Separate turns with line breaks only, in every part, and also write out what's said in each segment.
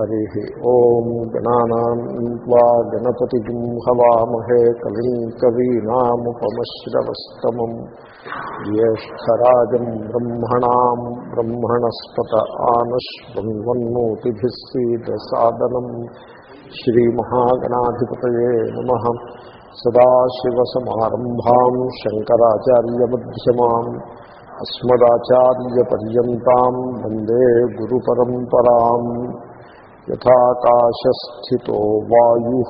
हरिः ॐ गणानाम् त्वा गणपतिम् हवामहे कलिम् कवीनामुपमश्रवस्तमम् ज्येष्ठराजम् ब्रह्मणाम् ब्रह्मणस्पत आनश्वन्वन्नोतिभिः सीदसादनम् श्रीमहागणाधिपतये नमः। सदाशिवसमारम्भाम् शङ्कराचार्यमध्यमाम् अस्मदाचार्यपर्यन्ताम् वंदे गुरुपरम्पराम्। యథాకాశస్థితో వాయు.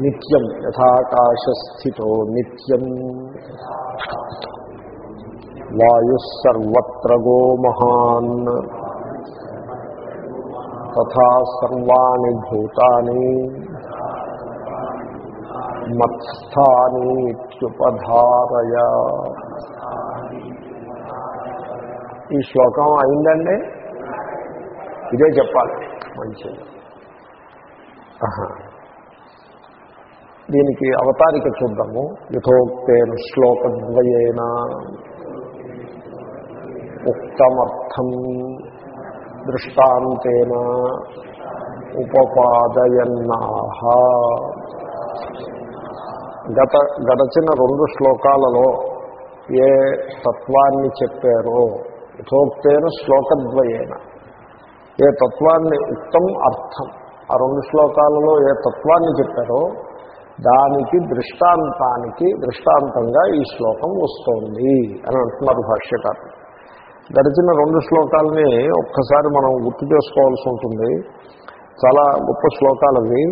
నిత్యం యథాకాశస్థితో నిత్యం. వాయుసర్వత్ర గో మహాన్ తథా సర్వాణి భూతాని. మత్స్థానీత్యుపధారయ ఈ శ్లోకం అయిందండి ఇదే చెప్పాలి. మంచిది. దీనికి అవతారిక చూద్దాము. యథోక్తేన శ్లోకద్వయేన ఉక్తమర్థం దృష్టాంతేన ఉపపాదయన్నాహ గత గడచిన రెండు శ్లోకాలలో ఏ తత్వాన్ని చెప్పారో యథోక్తేన శ్లోకద్వయేన. ఏ తత్వాన్ని ఉత్తం అర్థం. ఆ రెండు శ్లోకాలలో ఏ తత్వాన్ని చెప్పారో దానికి దృష్టాంతానికి దృష్టాంతంగా ఈ శ్లోకం వస్తోంది అని అంటున్నారు భాష్యకారులు. గడిచిన రెండు శ్లోకాలని ఒక్కసారి మనం గుర్తు చేసుకోవాల్సి ఉంటుంది. చాలా గొప్ప శ్లోకాలు అవి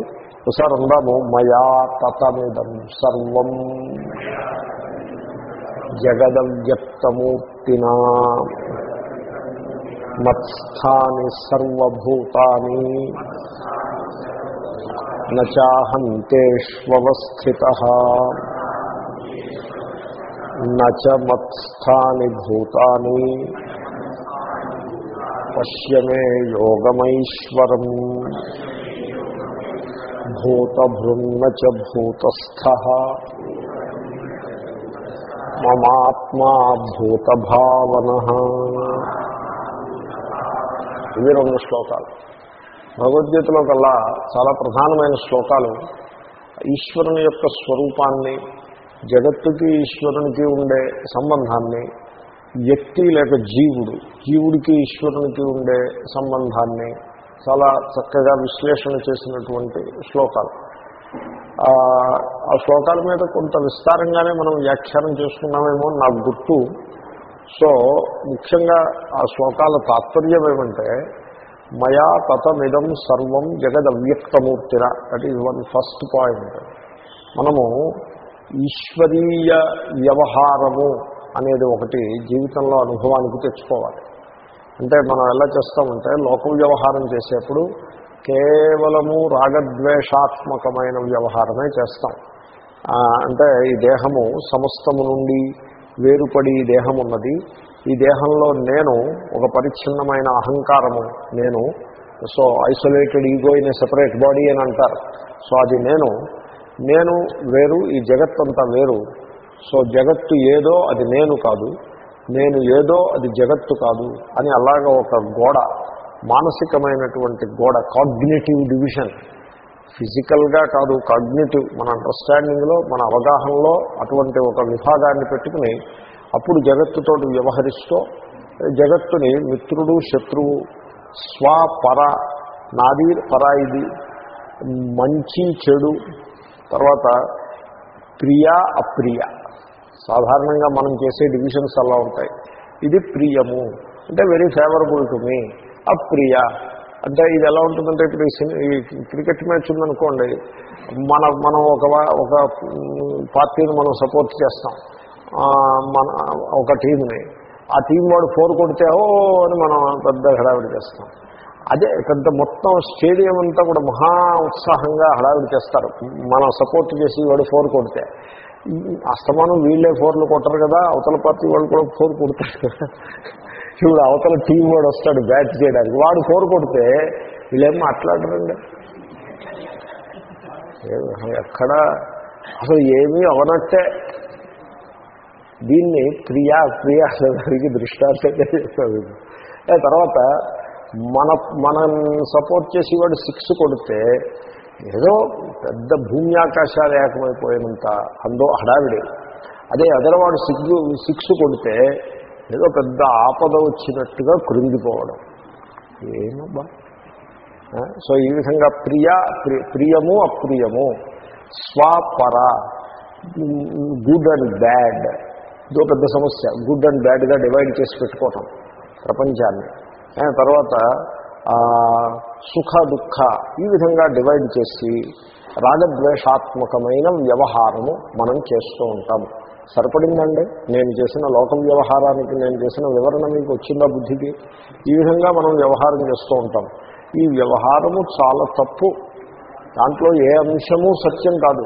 ఒకసారి అందాము. మయా తతమిదం సర్వం జగదవ్యక్తమూర్తినా. మత్స్థాని సర్వభూతాని నాహంతేష్వస్థిత నత్స్థాని భూతాని పశ్యమే యోగమైశ్వరం. భూతభృన్న భూతస్థ. మమాత్మా భూతభావన. ఇవి రెండు శ్లోకాలు. భగవద్గీతలో కల్లా చాలా ప్రధానమైన శ్లోకాలు. ఈశ్వరుని యొక్క స్వరూపాన్ని జగత్తుకి ఈశ్వరునికి ఉండే సంబంధాన్ని వ్యక్తి లేక జీవుడు జీవుడికి ఈశ్వరునికి ఉండే సంబంధాన్ని చాలా చక్కగా విశ్లేషణ చేసినటువంటి శ్లోకాలు. ఆ శ్లోకాల మీద కొంత విస్తారంగానే మనం వ్యాఖ్యానం చేసుకున్నామేమో నాకు గుర్తు. సో ముఖ్యంగా ఆ శ్లోకాల తాత్పర్యం ఏమంటే మయా తతమిదం సర్వం జగదవ్యక్తమూర్తిర that is one first point మనము ఈశ్వరీయ వ్యవహారము అనేది ఒకటి జీవితంలో అనుభవానికి తెచ్చుకోవాలి. అంటే మనం ఎలా చేస్తామంటే లోక వ్యవహారం చేసేప్పుడు కేవలము రాగద్వేషాత్మకమైన వ్యవహారమే చేస్తాం. అంటే ఈ దేహము సమస్తము నుండి వేరుపడి ఈ దేహం ఉన్నది. ఈ దేహంలో నేను ఒక పరిచ్ఛిన్నమైన అహంకారము. నేను so isolated ego in separate body అని అంటారు. సో అది నేను. నేను వేరు ఈ జగత్తంతా వేరు. సో జగత్తు ఏదో అది నేను కాదు. నేను ఏదో అది జగత్తు కాదు అని అలాగ ఒక గోడ మానసికమైనటువంటి గోడ కాగ్నేటివ్ డివిజన్ ఫిజికల్గా కాదు కాగ్నిటివ్ మన అండర్స్టాండింగ్లో మన అవగాహనలో అటువంటి ఒక విభాగాన్ని పెట్టుకుని అప్పుడు జగత్తుతో వ్యవహరిస్తూ జగత్తుని మిత్రుడు శత్రువు స్వపర నాది పర ఇది మంచి చెడు తర్వాత ప్రియ అప్రియ. సాధారణంగా మనం చేసే డివిజన్స్ అలా ఉంటాయి. ఇది ప్రియము. అంటే వెరీ ఫేవరబుల్ టు మీ అప్రియ. అంటే ఇది ఎలా ఉంటుందంటే ఇప్పుడు ఈ క్రికెట్ మ్యాచ్ ఉందనుకోండి మన మనం ఒక ఒక పార్టీని మనం సపోర్ట్ చేస్తాం. మన ఒక టీంని. ఆ టీం వాడు ఫోర్ కొడితే ఓ అని మనం పెద్ద హడావిడి చేస్తాం. అదే పెద్ద మొత్తం స్టేడియం అంతా కూడా మహా ఉత్సాహంగా హడావిడి చేస్తారు. మనం సపోర్ట్ చేసి వాడు ఫోర్ కొడితే. అస్తమానం వీళ్ళే ఫోర్లు కొట్టరు కదా అవతల పార్టీ వాళ్ళు కూడా ఫోర్ కొడతారు కదా. ఇప్పుడు అవతల టీం వాడు వస్తాడు బ్యాట్ చేయడానికి. వాడు కోరుకొడితే వీళ్ళేం మాట్లాడరండి? ఎక్కడ? అసలు ఏమీ అవనట్టే. దీన్ని ప్రియా ప్రియ అనేదానికి దృష్టాంతంగా చేస్తారు తర్వాత మన మనం సపోర్ట్ చేసి వాడు సిక్స్ కొడితే ఏదో పెద్ద భూమి ఆకాశాలు ఏకమైపోయినంత అందో హడావిడి. అదే అదరవాడు సిగ్గు సిక్స్ కొడితే ఏదో పెద్ద ఆపద వచ్చినట్టుగా కృంగిపోవడం. ఏమబ్బా సో ఈ విధంగా ప్రియ ప్రి- ప్రియము అప్రియము. స్వాపర గుడ్ అండ్ బ్యాడ్. ఇదో పెద్ద సమస్య. గుడ్ అండ్ బ్యాడ్గా డివైడ్ చేసి పెట్టుకోవటం ప్రపంచాన్ని. తర్వాత సుఖ దుఃఖ ఈ విధంగా డివైడ్ చేసి రాగద్వేషాత్మకమైన వ్యవహారము మనం చేస్తూ ఉంటాము. సరిపడిందండి? నేను చేసిన లోకం వ్యవహారానికి నేను చేసిన వివరణ మీకు వచ్చిందా బుద్ధికి? ఈ విధంగా మనం వ్యవహారం చేస్తూ ఉంటాం. ఈ వ్యవహారము చాలా తప్పు. దాంట్లో ఏ అంశము సత్యం కాదు.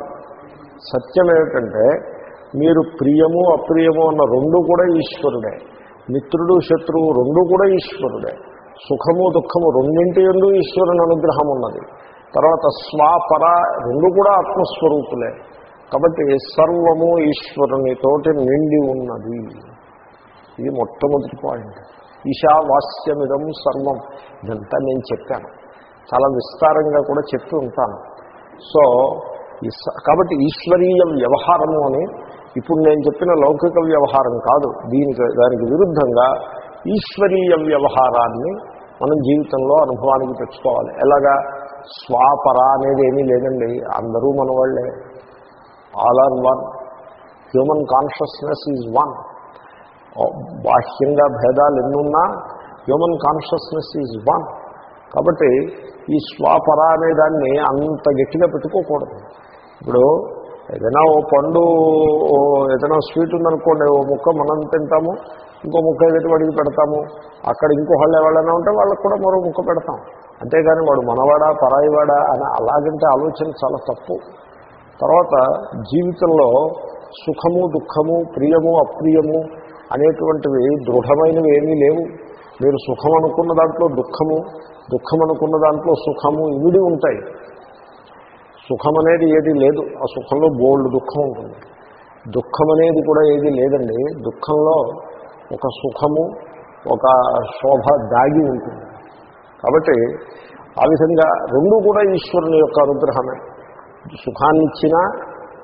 సత్యం ఏమిటంటే మీరు ప్రియము అప్రియము అన్న రెండు కూడా ఈశ్వరుడే. మిత్రుడు శత్రువు రెండు కూడా ఈశ్వరుడే. సుఖము దుఃఖము రెండింటి ఎందు ఈశ్వరుని అనుగ్రహం ఉన్నది. తర్వాత స్వాపర రెండు కూడా ఆత్మస్వరూపులే. కాబట్టి సర్వము ఈశ్వరునితోటి నిండి ఉన్నది. ఇది మొట్టమొదటి పాయింట్. ఈశావాస్యమిదం సర్వం. ఇదంతా నేను చెప్పాను. చాలా విస్తారంగా కూడా చెప్తూ ఉంటాను. సో కాబట్టి ఈశ్వరీయ వ్యవహారము అని ఇప్పుడు నేను చెప్పిన లౌకిక వ్యవహారం కాదు. దీనికి దానికి విరుద్ధంగా ఈశ్వరీయ వ్యవహారాన్ని మనం జీవితంలో అనుభవానికి తెచ్చుకోవాలి. ఎలాగా? స్వాపర అనేది ఏమీ లేదండి. అందరూ మన వాళ్ళే all are one. Human consciousness is one. బాహ్యంగా భేదాలు ఎన్నున్నా హ్యూమన్ కాన్షియస్నెస్ ఈజ్ వన్. కాబట్టి ఈ స్వాపర అనే దాన్ని అంత గట్టిగా పెట్టుకోకూడదు. ఇప్పుడు ఏదైనా ఓ పండు ఏదైనా స్వీట్ ఉందనుకోండి ఓ ముక్క మనం తింటాము ఇంకో ముక్క ఎదుటి వాడికి పెడతాము అక్కడ ఇంకో వాళ్ళు ఎవరైనా ఉంటే వాళ్ళకి కూడా మరో ముక్క పెడతాం. అంతేగాని వాడు మనవాడా పరాయివాడా అని అలాగంటే ఆలోచన చాలా తప్పు. తర్వాత జీవితంలో సుఖము దుఃఖము ప్రియము అప్రియము అనేటువంటివి దృఢమైనవి ఏమీ లేవు. మీరు సుఖం అనుకున్న దాంట్లో దుఃఖము దుఃఖం అనుకున్న దాంట్లో సుఖము ఇవిడి ఉంటాయి. సుఖం అనేది ఏది లేదు. ఆ సుఖంలో బోల్డ్ దుఃఖం ఉంటుంది. దుఃఖం అనేది కూడా ఏది లేదండి. దుఃఖంలో ఒక సుఖము ఒక శోభ దాగి ఉంటుంది. కాబట్టి ఆ విధంగా రెండు కూడా ఈశ్వరుని యొక్క అనుగ్రహమే. సుఖాన్నిచ్చినా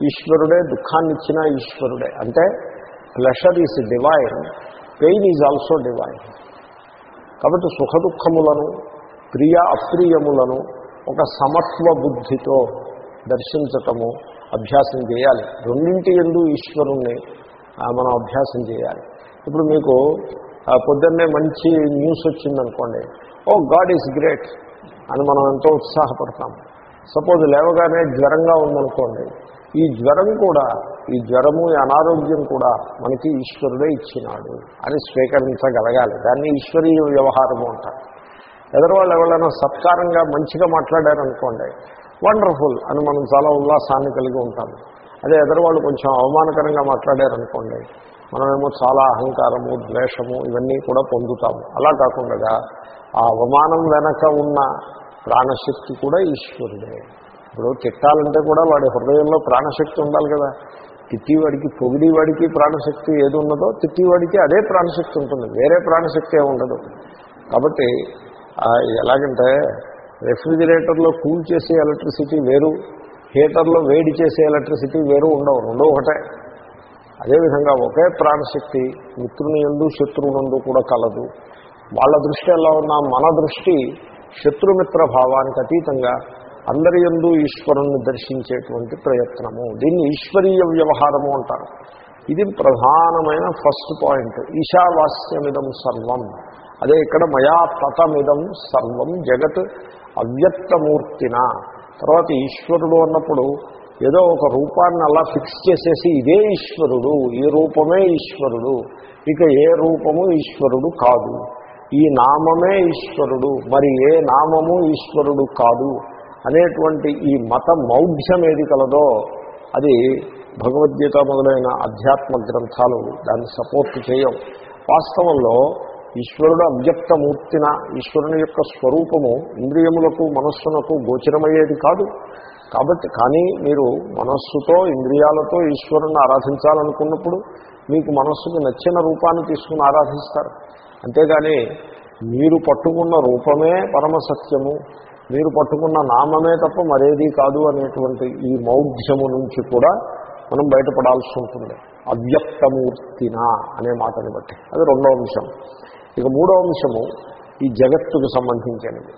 ఈశ్వరుడే దుఃఖాన్నిచ్చినా ఈశ్వరుడే. అంటే pleasure is divine pain is also divine కాబట్టి సుఖ దుఃఖములను ప్రియ అప్రియములను ఒక సమత్వ బుద్ధితో దర్శించటము అభ్యాసం చేయాలి. రెండింటి ఎందు ఈశ్వరుణ్ణి మనం అభ్యాసం చేయాలి. ఇప్పుడు మీకు పొద్దున్నే మంచి న్యూస్ వచ్చిందనుకోండి. ఓ గాడ్ ఈజ్ గ్రేట్ అని మనం ఎంతో ఉత్సాహపడతాం సపోజ్ లేవగానే జ్వరంగా ఉందనుకోండి ఈ జ్వరం కూడా ఈ జ్వరము ఈ అనారోగ్యం కూడా మనకి ఈశ్వరుడే ఇచ్చినాడు అని స్వీకరించగలగాలి. దాన్ని ఈశ్వరీయ వ్యవహారము అంటారు. ఎదరవాళ్ళు ఎవరైనా సత్కారంగా మంచిగా మాట్లాడారనుకోండి వండర్ఫుల్ అని మనం చాలా ఉల్లాసాన్ని కలిగి ఉంటాము అదే ఎదరవాళ్ళు కొంచెం అవమానకరంగా మాట్లాడారనుకోండి మనమేమో చాలా అహంకారము ద్వేషము ఇవన్నీ కూడా పొందుతాము. అలా కాకుండా ఆ అవమానం వెనక ఉన్న ప్రాణశక్తి కూడా ఈశ్వరుడే. ఇప్పుడు తిట్టాలంటే కూడా వాడి హృదయంలో ప్రాణశక్తి ఉండాలి కదా. తిట్టివాడికి పొగిడివాడికి ప్రాణశక్తి ఏది ఉన్నదో తిట్టివాడికి అదే ప్రాణశక్తి ఉంటుంది. వేరే ప్రాణశక్తి ఉండదు. కాబట్టి ఎలాగంటే రెఫ్రిజిరేటర్లో కూల్ చేసే ఎలక్ట్రిసిటీ వేరు హీటర్లో వేడి చేసే ఎలక్ట్రిసిటీ వేరు ఉండవు. రెండో ఒకటే. అదేవిధంగా ఒకే ప్రాణశక్తి మిత్రుని ఎందు శత్రువునందు కూడా కలదు. వాళ్ళ దృష్టి ఎలా ఉన్నా మన దృష్టి శత్రుమిత్ర భావానికి అతీతంగా అందరి ఎందు ఈశ్వరుణ్ణి దర్శించేటువంటి ప్రయత్నము. దీన్ని ఈశ్వరీయ వ్యవహారము అంటారు. ఇది ప్రధానమైన ఫస్ట్ పాయింట్. ఈశావాస్యమిదం సర్వం. అదే ఇక్కడ మయా తతమిదం సర్వం జగత్ అవ్యక్తమూర్తిన. తర్వాత ఈశ్వరుడు అన్నప్పుడు ఏదో ఒక రూపాన్ని అలా ఫిక్స్ చేసేసి ఇదే ఈశ్వరుడు ఈ రూపమే ఈశ్వరుడు. ఇక ఏ రూపము ఈశ్వరుడు కాదు. ఈ నామమే ఈశ్వరుడు. మరి ఏ నామము ఈశ్వరుడు కాదు? అనేటువంటి ఈ మత మౌఢ్యం ఏది కలదో అది భగవద్గీత మొదలైన అధ్యాత్మ గ్రంథాలు దాన్ని సపోర్ట్ చేయవు. వాస్తవంలో ఈశ్వరుడు అవ్యక్తమూర్తిన ఈశ్వరుని యొక్క స్వరూపము ఇంద్రియములకు మనస్సునకు గోచరమయ్యేది కాదు. కాబట్టి కానీ మీరు మనస్సుతో ఇంద్రియాలతో ఈశ్వరుని ఆరాధించాలనుకున్నప్పుడు మీకు మనస్సుకు నచ్చిన రూపాన్ని తీసుకుని ఆరాధిస్తారు. అంతేగాని మీరు పట్టుకున్న రూపమే పరమసత్యము మీరు పట్టుకున్న నామమే తప్ప మరేది కాదు అనేటువంటి ఈ మౌఢ్యము నుంచి కూడా మనం బయటపడాల్సి ఉంటుంది. అవ్యక్తమూర్తినా అనే మాటని బట్టి. అది రెండో అంశం. ఇక మూడో అంశము ఈ జగత్తుకు సంబంధించినది.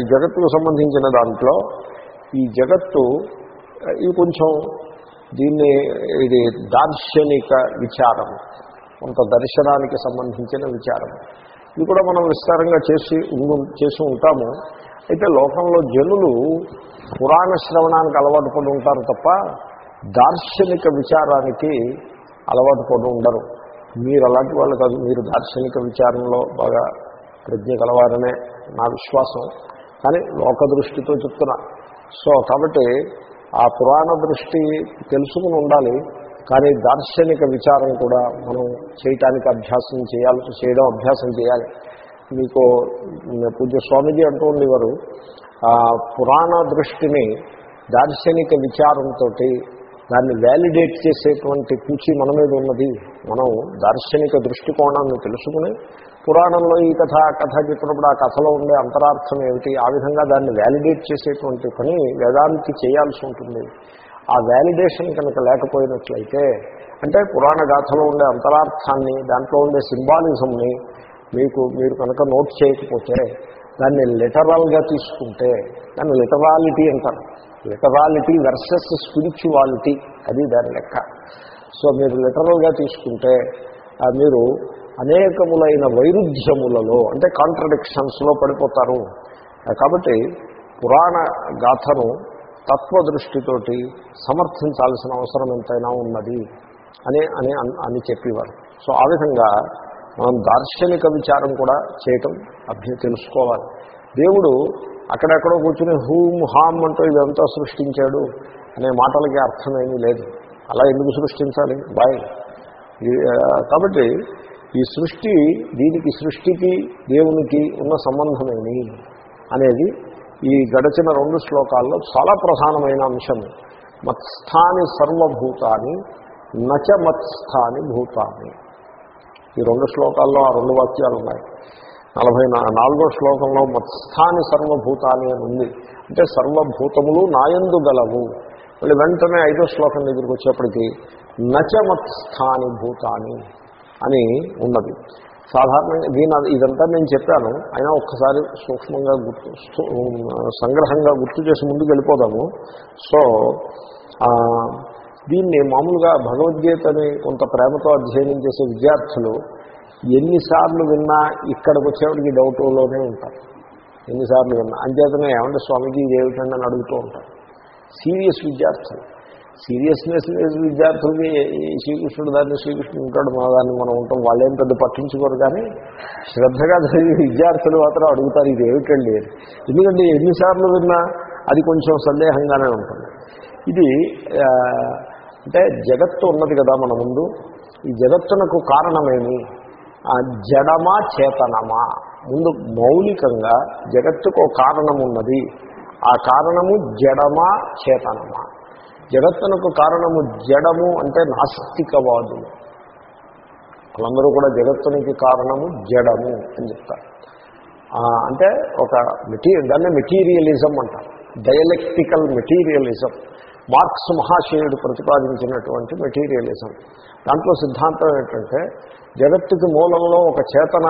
ఈ జగత్తుకు సంబంధించిన దాంట్లో ఈ జగత్తు ఈ ఇది కొంచెం దీన్ని ఇది దార్శనిక విచారం కొంత దర్శనానికి సంబంధించిన విచారం. ఇది కూడా మనం విస్తారంగా చేసి చేసి ఉంటాము. అయితే లోకంలో జనులు పురాణ శ్రవణానికి అలవాటు పడి ఉంటారు తప్ప దార్శనిక విచారానికి అలవాటు పడి ఉండరు. మీరు అలాంటి వాళ్ళు కాదు. మీరు దార్శనిక విచారంలో బాగా ప్రజ్ఞ కలవారనే నా విశ్వాసం. కానీ లోక దృష్టితో చెప్తున్నా. సో కాబట్టి ఆ పురాణ దృష్టి తెలుసుకుని ఉండాలి. కానీ దార్శనిక విచారం కూడా మనం చేయటానికి అభ్యాసం చేయాలి చేయడం అభ్యాసం చేయాలి. మీకు పూజ్య స్వామీజీ అంటూ ఉండేవారు ఆ పురాణ దృష్టిని దార్శనిక విచారంతో దాన్ని వ్యాలిడేట్ చేసేటువంటి పూచి మన మీద ఉన్నది. మనం దార్శనిక దృష్టికోణాన్ని తెలుసుకుని పురాణంలో ఈ కథ ఆ కథ చెప్పినప్పుడు ఆ కథలో ఉండే అంతరార్థం ఏమిటి? ఆ విధంగా దాన్ని వ్యాలిడేట్ చేసేటువంటి పని వేదానికి చేయాల్సి ఉంటుంది. ఆ వ్యాలిడేషన్ కనుక లేకపోయినట్లయితే అంటే పురాణ గాథలో ఉండే అంతరార్థాన్ని దాంట్లో ఉండే సింబాలిజంని మీకు మీరు కనుక నోట్ చేయకపోతే దాన్ని లిటరల్గా తీసుకుంటే దాన్ని లిటరాలిటీ అంటారు. లిటరాలిటీ వర్సెస్ స్పిరిచువాలిటీ అది దాని లెక్క. సో మీరు లిటరల్గా తీసుకుంటే మీరు అనేకములైన వైరుధ్యములలో అంటే కాంట్రడిక్షన్స్లో పడిపోతారు. కాబట్టి పురాణ గాథను తత్వదృష్టితోటి సమర్థించాల్సిన అవసరం ఎంతైనా ఉన్నది అని అని అని చెప్పేవారు. సో ఆ విధంగా మనం దార్శనిక విచారం కూడా చేయటం అభ్య తెలుసుకోవాలి. దేవుడు అక్కడెక్కడో కూర్చుని హూమ్ హామ్ అంటూ ఇదంతా సృష్టించాడు అనే మాటలకి అర్థమేమీ లేదు. అలా ఎందుకు సృష్టించాలి? బాయ్ కాబట్టి ఈ సృష్టి దీనికి సృష్టికి దేవునికి ఉన్న సంబంధమేమి అనేది ఈ గడచిన రెండు శ్లోకాల్లో చాలా ప్రధానమైన అంశం. మత్స్థాని సర్వభూతాన్ని నచ మత్స్థాని భూతాన్ని ఈ రెండు శ్లోకాల్లో ఆ రెండు వాక్యాలు ఉన్నాయి నలభై నాలుగో శ్లోకంలో మత్స్థాని సర్వభూతాన్ని అని ఉంది. అంటే సర్వభూతములు నాయందు గలవు. మళ్ళీ వెంటనే ఐదో శ్లోకం దగ్గరికి నచ మత్స్థాని భూతాని అని ఉన్నది. సాధారణంగా దీని ఇదంతా నేను చెప్పాను. అయినా ఒక్కసారి సూక్ష్మంగా గుర్తు సంగ్రహంగా గుర్తు చేసి ముందుకు వెళ్ళిపోదాము. సో దీన్ని మామూలుగా భగవద్గీతని కొంత ప్రేమతో అధ్యయనం చేసే విద్యార్థులు ఎన్నిసార్లు విన్నా ఇక్కడికి వచ్చేవాడికి డౌట్లోనే ఉంటారు. ఎన్నిసార్లు విన్నా. అంచేతనే ఏమంటే స్వామీజీ ఏమిటండి అని అడుగుతూ ఉంటారు. సీరియస్ విద్యార్థులు. సీరియస్నెస్ లేదు విద్యార్థులకి. శ్రీకృష్ణుడు దాన్ని శ్రీకృష్ణుడు ఉంటాడు మా దాన్ని మనం ఉంటాం వాళ్ళేం పెద్ద పట్టించుకోరు కానీ శ్రద్ధగా చదివే విద్యార్థులు మాత్రం అడుగుతారు ఇది ఏమిటండి? ఎందుకంటే ఎన్నిసార్లు విన్నా అది కొంచెం సందేహంగానే ఉంటుంది. ఇది అంటే జగత్తు ఉన్నది కదా మన ముందు. ఈ జగత్తునకు కారణమేమి? జడమా చేతనమా? ముందు మౌలికంగా జగత్తుకు ఒక కారణం ఉన్నది ఆ కారణము జడమా చేతనమా? జగత్తునకు కారణము జడము అంటే నాస్తికవాదులు. వాళ్ళందరూ కూడా జగత్తునికి కారణము జడము అని చెప్తారు. అంటే ఒక మెటీరియల్ దాన్ని మెటీరియలిజం అంటారు. Dialectical materialism. మార్క్స్ మహాశయుడు ప్రతిపాదించినటువంటి మెటీరియలిజం. దాంట్లో సిద్ధాంతం ఏంటంటే జగత్తుకి మూలంలో ఒక చేతన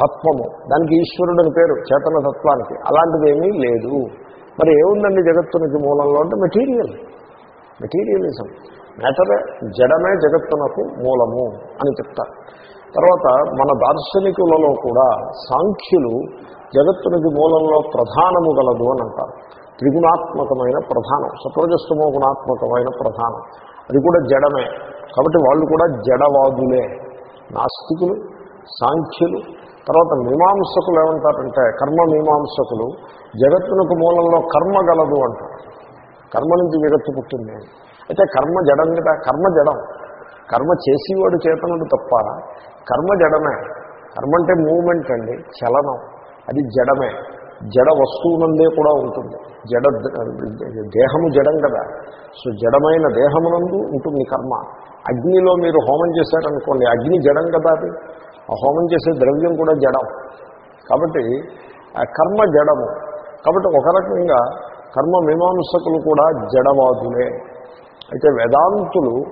తత్వము. దానికి ఈశ్వరుడని పేరు చేతన తత్వానికి. అలాంటిది ఏమీ లేదు. మరి ఏముందండి జగత్తునికి మూలంలో? అంటే మెటీరియల్. మెటీరియలిజం. మ్యాటర్ జడమే జగత్తునకు మూలము అని చెప్తారు తర్వాత మన దార్శనికులలో కూడా సాంఖ్యులు జగత్తునికి మూలంలో ప్రధానము గలదు అని అంటారు. త్రిగుణాత్మకమైన ప్రధానం. సత్వజస్తమో గుణాత్మకమైన ప్రధానం. అది కూడా జడమే. కాబట్టి వాళ్ళు కూడా జడవాదులే. నాస్తికులు సాంఖ్యులు. తర్వాత మీమాంసకులు ఏమంటారంటే కర్మ మీమాంసకులు జగత్తునకు మూలంలో కర్మ గలదు అంటారు. కర్మ నుంచి జగత్తు పుట్టింది. అయితే కర్మ జడం కదా కర్మ జడం. కర్మ చేసేవాడు చేతనుడు తప్ప కర్మ జడమే. కర్మ అంటే మూమెంట్ అండి చలనం. అది జడమే. జడ వస్తువునందే కూడా ఉంటుంది. జడ దేహము జడం కదా. సో జడమైన దేహమునందు ఉంటుంది కర్మ. అగ్నిలో మీరు హోమం చేశారనుకోండి అగ్ని జడం కదా అది. ఆ హోమం చేసే ద్రవ్యం కూడా జడం. కాబట్టి ఆ కర్మ జడము. కాబట్టి ఒక రకంగా కర్మ మీమాంసకులు కూడా జడవాదులే. అయితే వేదాంతులు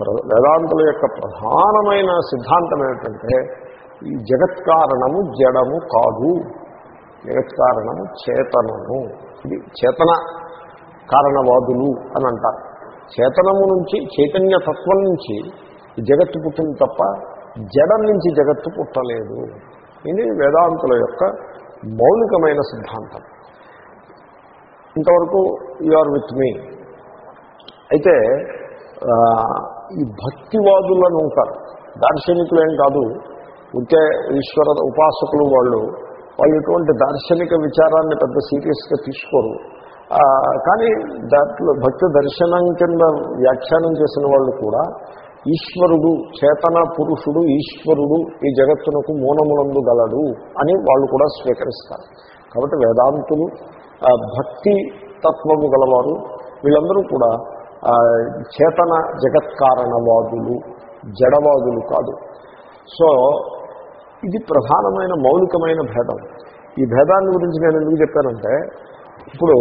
ప్ర- వేదాంతుల యొక్క ప్రధానమైన సిద్ధాంతం ఏమిటంటే ఈ జగత్కారణము జడము కాదు. జగత్కారణము చేతనము. ఇది చేతన కారణవాదులు అని అంటారు. చేతనము నుంచి చైతన్య తత్వం నుంచి జగత్తు పుట్టింది తప్ప జడం నుంచి జగత్తు పుట్టలేదు. ఇది వేదాంతుల యొక్క మౌలికమైన సిద్ధాంతం. ఇంతవరకు యు ఆర్ విత్ మీ అయితే ఈ భక్తివాదులను ఉంటారు. దార్శనికులు ఏం కాదు. ఉంటే ఈశ్వర ఉపాసకులు వాళ్ళు వాళ్ళు ఇటువంటి దార్శనిక విచారాన్ని పెద్ద సీరియస్గా తీసుకోరు. కానీ దాంట్లో భక్తి దర్శనం కింద వ్యాఖ్యానం చేసిన వాళ్ళు కూడా ఈశ్వరుడు చేతన పురుషుడు ఈశ్వరుడు ఈ జగత్తునకు మూలములందు గలడు అని వాళ్ళు కూడా స్వీకరిస్తారు. కాబట్టి వేదాంతులు భక్తి తత్వము గలవారు. వీళ్ళందరూ కూడా చేతన జగత్కారణవాదులు జడవాదులు కాదు. సో ఇది ప్రధానమైన మౌలికమైన భేదం. ఈ భేదాన్ని గురించి నేను ఎందుకు చెప్పానంటే ఇప్పుడు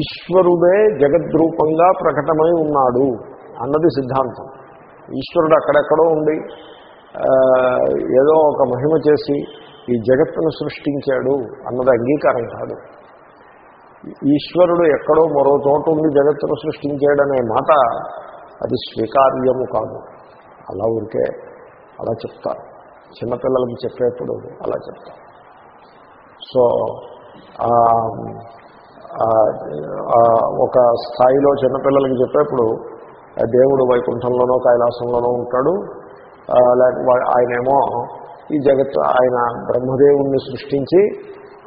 ఈశ్వరుడే జగద్రూపంగా ప్రకటమై ఉన్నాడు అన్నది సిద్ధాంతం. ఈశ్వరుడు అక్కడెక్కడో ఉండి ఏదో ఒక మహిమ చేసి ఈ జగత్తును సృష్టించాడు అన్నది అంగీకారం కాదు. ఈశ్వరుడు ఎక్కడో మరో చోట ఉండి జగత్తును సృష్టించాడనే మాట అది స్వీకార్యము కాదు. అలా ఉంటే అలా చెప్తారు చిన్నపిల్లలకి చెప్పేప్పుడు అలా చెప్తారు సో ఒక స్థాయిలో చిన్నపిల్లలకి చెప్పేప్పుడు దేవుడు వైకుంఠంలోనో కైలాసంలోనో ఉంటాడు. లేకపోతే ఆయనేమో ఈ జగత్తు ఆయన బ్రహ్మదేవుణ్ణి సృష్టించి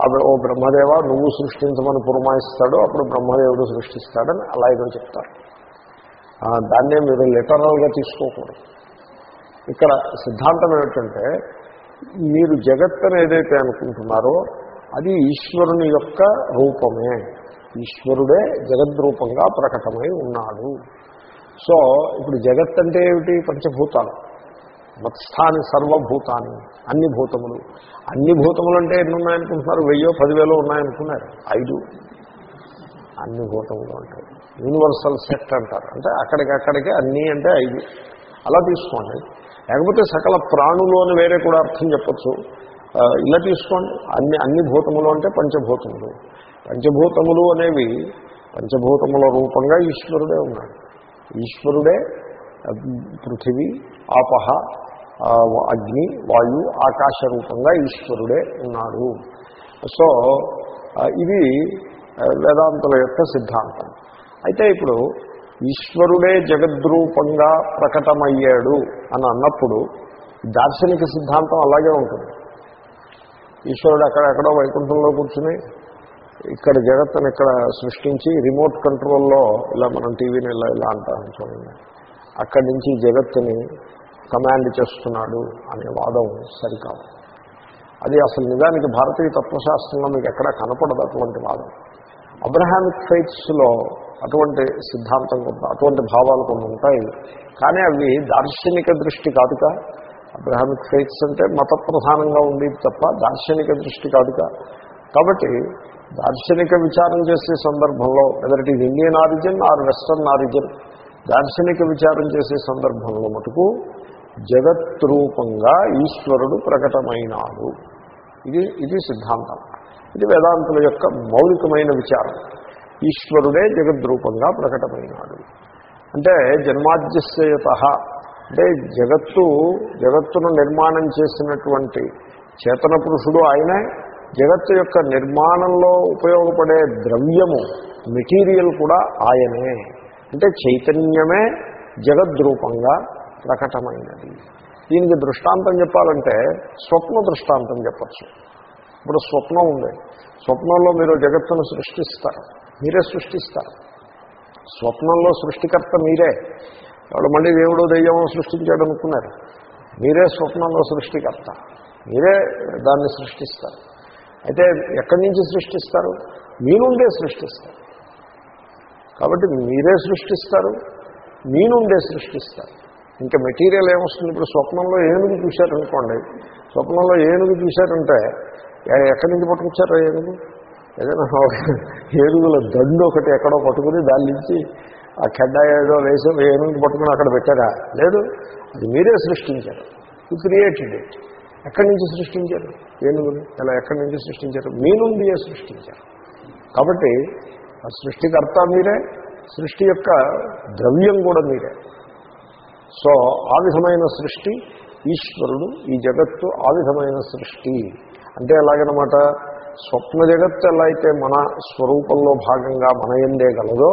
ఓ బ్రహ్మదేవ నువ్వు సృష్టించమని పురమాయిస్తాడు అప్పుడు బ్రహ్మదేవుడు సృష్టిస్తాడని అలా ఏదో చెప్తారు. దాన్నే మీరు లిటరల్గా తీసుకోకూడదు. ఇక్కడ సిద్ధాంతం ఏమిటంటే మీరు జగత్తని ఏదైతే అనుకుంటున్నారో అది ఈశ్వరుని యొక్క రూపమే. ఈశ్వరుడే జగద్రూపంగా ప్రకటమై ఉన్నాడు. సో ఇప్పుడు జగత్ అంటే ఏమిటి? పంచభూతాలు. మత్స్థాని సర్వభూతాన్ని అన్ని భూతములు. అన్ని భూతములు అంటే ఎన్ని ఉన్నాయనుకుంటున్నారు వెయ్యో పదివేలో ఉన్నాయనుకున్నారు. ఐదు. అన్ని భూతములు అంటారు యూనివర్సల్ సెట్ అంటారు. అంటే అక్కడికక్కడికి అన్నీ అంటే ఐదు. అలా తీసుకోండి. లేకపోతే సకల ప్రాణులు అని వేరే కూడా అర్థం చెప్పచ్చు. ఇలా తీసుకోండి. అన్ని అన్ని భూతములు అంటే పంచభూతములు. పంచభూతములు అనేవి పంచభూతముల రూపంగా ఈశ్వరుడే ఉన్నాడు. ఈశ్వరుడే పృథివీ ఆపహ అగ్ని వాయు ఆకాశ రూపంగా ఈశ్వరుడే ఉన్నాడు. సో ఇది వేదాంతుల యొక్క సిద్ధాంతం. అయితే ఇప్పుడు ఈశ్వరుడే జగద్రూపంగా ప్రకటమయ్యాడు అని అన్నప్పుడు దార్శనిక సిద్ధాంతం అలాగే ఉంటుంది. ఈశ్వరుడు అక్కడెక్కడో వైకుంఠంలో కూర్చుని ఇక్కడ జగత్తును ఇక్కడ సృష్టించి రిమోట్ కంట్రోల్లో ఇలా మనం టీవీని ఇలా ఇలా అంటాం చూడండి. అక్కడి నుంచి జగత్తుని కమాండ్ చేస్తున్నాడు అనే వాదం సరికాదు. అది అసలు నిజానికి భారతీయ తత్వశాస్త్రంలో మీకు ఎక్కడా కనపడదు అటువంటి వాదం. అబ్రహామిక్ ఫైట్స్లో అటువంటి సిద్ధాంతం కొంత అటువంటి భావాలు కొన్ని ఉంటాయి. కానీ అవి దార్శనిక దృష్టి కాదుక. అబ్రహామిక్ ఫైట్స్ అంటే మత ప్రధానంగా ఉండేది తప్ప దార్శనిక దృష్టి కాదుక. కాబట్టి దార్శనిక విచారం చేసే సందర్భంలో whether it is Indian origin or western origin దార్శనిక విచారం చేసే సందర్భంలో మటుకు జగత్ రూపంగా ఈశ్వరుడు ప్రకటమైనాడు. ఇది ఇది సిద్ధాంతం. ఇది వేదాంతుల యొక్క మౌలికమైన విచారం. ఈశ్వరుడే జగద్రూపంగా ప్రకటమైనాడు. అంటే జన్మాద్యస్యత అంటే జగత్తు జగత్తును నిర్మాణం చేసినటువంటి చేతన పురుషుడు ఆయనే. జగత్తు యొక్క నిర్మాణంలో ఉపయోగపడే ద్రవ్యము మెటీరియల్ కూడా ఆయనే. అంటే చైతన్యమే జగద్రూపంగా ప్రకటమైనది. దీనికి దృష్టాంతం చెప్పాలంటే స్వప్న దృష్టాంతం చెప్పచ్చు. ఇప్పుడు స్వప్నం ఉంది. స్వప్నంలో మీరు జగత్తును సృష్టిస్తారు. మీరే సృష్టిస్తారు. స్వప్నంలో సృష్టికర్త మీరే. వాళ్ళు మళ్ళీ దేవుడు దెయ్యం సృష్టించాడు అనుకున్నారు. మీరే స్వప్నంలో సృష్టికర్త. మీరే దాన్ని సృష్టిస్తారు. అయితే ఎక్కడి నుంచి సృష్టిస్తారు? మీ నుండే సృష్టిస్తారు. కాబట్టి మీరే సృష్టిస్తారు మీ నుండే సృష్టిస్తారు. ఇంకా మెటీరియల్ ఏమొస్తుంది? ఇప్పుడు స్వప్నంలో ఏనుగు చూశారనుకోండి. స్వప్నంలో ఏనుగు చూశారంటే ఎక్కడి నుంచి పట్టుకొచ్చారా ఏనుగు? ఏదైనా ఏనుగుల దండు ఒకటి ఎక్కడో పట్టుకుని దాని నుంచి ఆ ఖడ్డా ఏదో వేసి ఏనుగుని పట్టుకుని అక్కడ పెట్టారా? లేదు. అది మీరే సృష్టించారు. యూ క్రియేటెడ్ ఇట్ ఎక్కడి నుంచి సృష్టించారు ఏనుగుని? ఇలా ఎక్కడి నుంచి సృష్టించారు? మీ నుండియే సృష్టించారు. కాబట్టి ఆ సృష్టికర్త మీరే సృష్టి యొక్క ద్రవ్యం కూడా మీరే. సో ఆ విధమైన సృష్టి ఈశ్వరుడు ఈ జగత్తు ఆ విధమైన సృష్టి. అంటే ఎలాగనమాట? స్వప్న జగత్తు ఎలా అయితే మన స్వరూపంలో భాగంగా మన ఎందే గలదో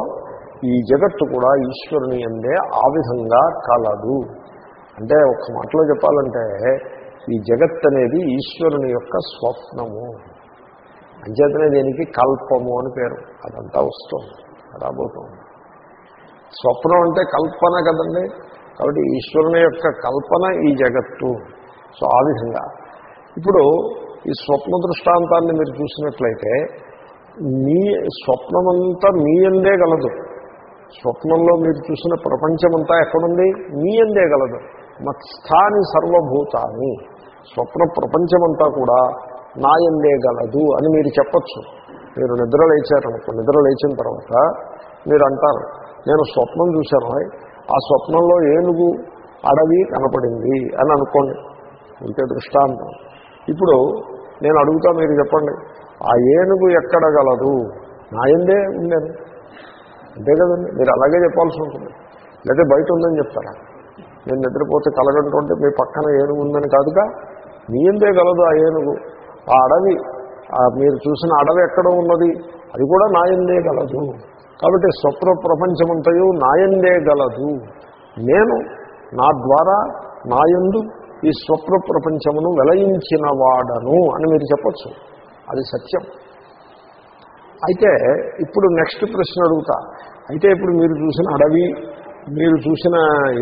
ఈ జగత్తు కూడా ఈశ్వరుని ఎందే ఆ విధంగా కలదు. అంటే ఒక మాటలో చెప్పాలంటే ఈ జగత్ అనేది ఈశ్వరుని యొక్క స్వప్నము. అంచేతనే దీనికి? కల్పము అని పేరు. అదంతా వస్తుంది. రాబోతుంది స్వప్నం అంటే కల్పన కదండి? కాబట్టి ఈశ్వరుని యొక్క కల్పన ఈ జగత్తు. సో ఆ విధంగా. ఇప్పుడు ఈ స్వప్న దృష్టాంతాన్ని మీరు చూసినట్లయితే మీ స్వప్నమంతా మీ అందే గలదు. స్వప్నంలో మీరు చూసిన ప్రపంచమంతా ఎక్కడుంది? మీ అందే గలదు. మత్స్థాని సర్వభూతాన్ని స్వప్న ప్రపంచమంతా కూడా నా ఎందే గలదు అని మీరు చెప్పచ్చు. మీరు నిద్ర లేచారనుకో నిద్ర లేచిన తర్వాత మీరు అంటారు నేను స్వప్నం చూశాను ఆ స్వప్నంలో ఏనుగు అడవి కనపడింది అని అనుకోండి. ఇంకే దృష్టాంతం. ఇప్పుడు నేను అడుగుతా మీరు చెప్పండి ఆ ఏనుగు ఎక్కడ గలదు? నా ఉండేది? అంతే కదండి మీరు అలాగే చెప్పాల్సి ఉంటుంది. లేదా బయట ఉందని చెప్తారా? నేను నిద్రపోతే కలగంటుంటే మీ పక్కన ఏనుగు ఉందని కాదుగా? మీ ఎందే గలదు ఆ ఏనుగు? ఆ అడవి మీరు చూసిన అడవి ఎక్కడ ఉన్నది అది కూడా నాయందే గలదు. కాబట్టి స్వప్న ప్రపంచమంతయు నాయందే గలదు. నేను నా ద్వారా నాయందు ఈ స్వప్న ప్రపంచమును వెలయించిన వాడను అని మీరు చెప్పచ్చు. అది సత్యం. అయితే ఇప్పుడు నెక్స్ట్ ప్రశ్న అడుగుతా. అయితే ఇప్పుడు మీరు చూసిన అడవి మీరు చూసిన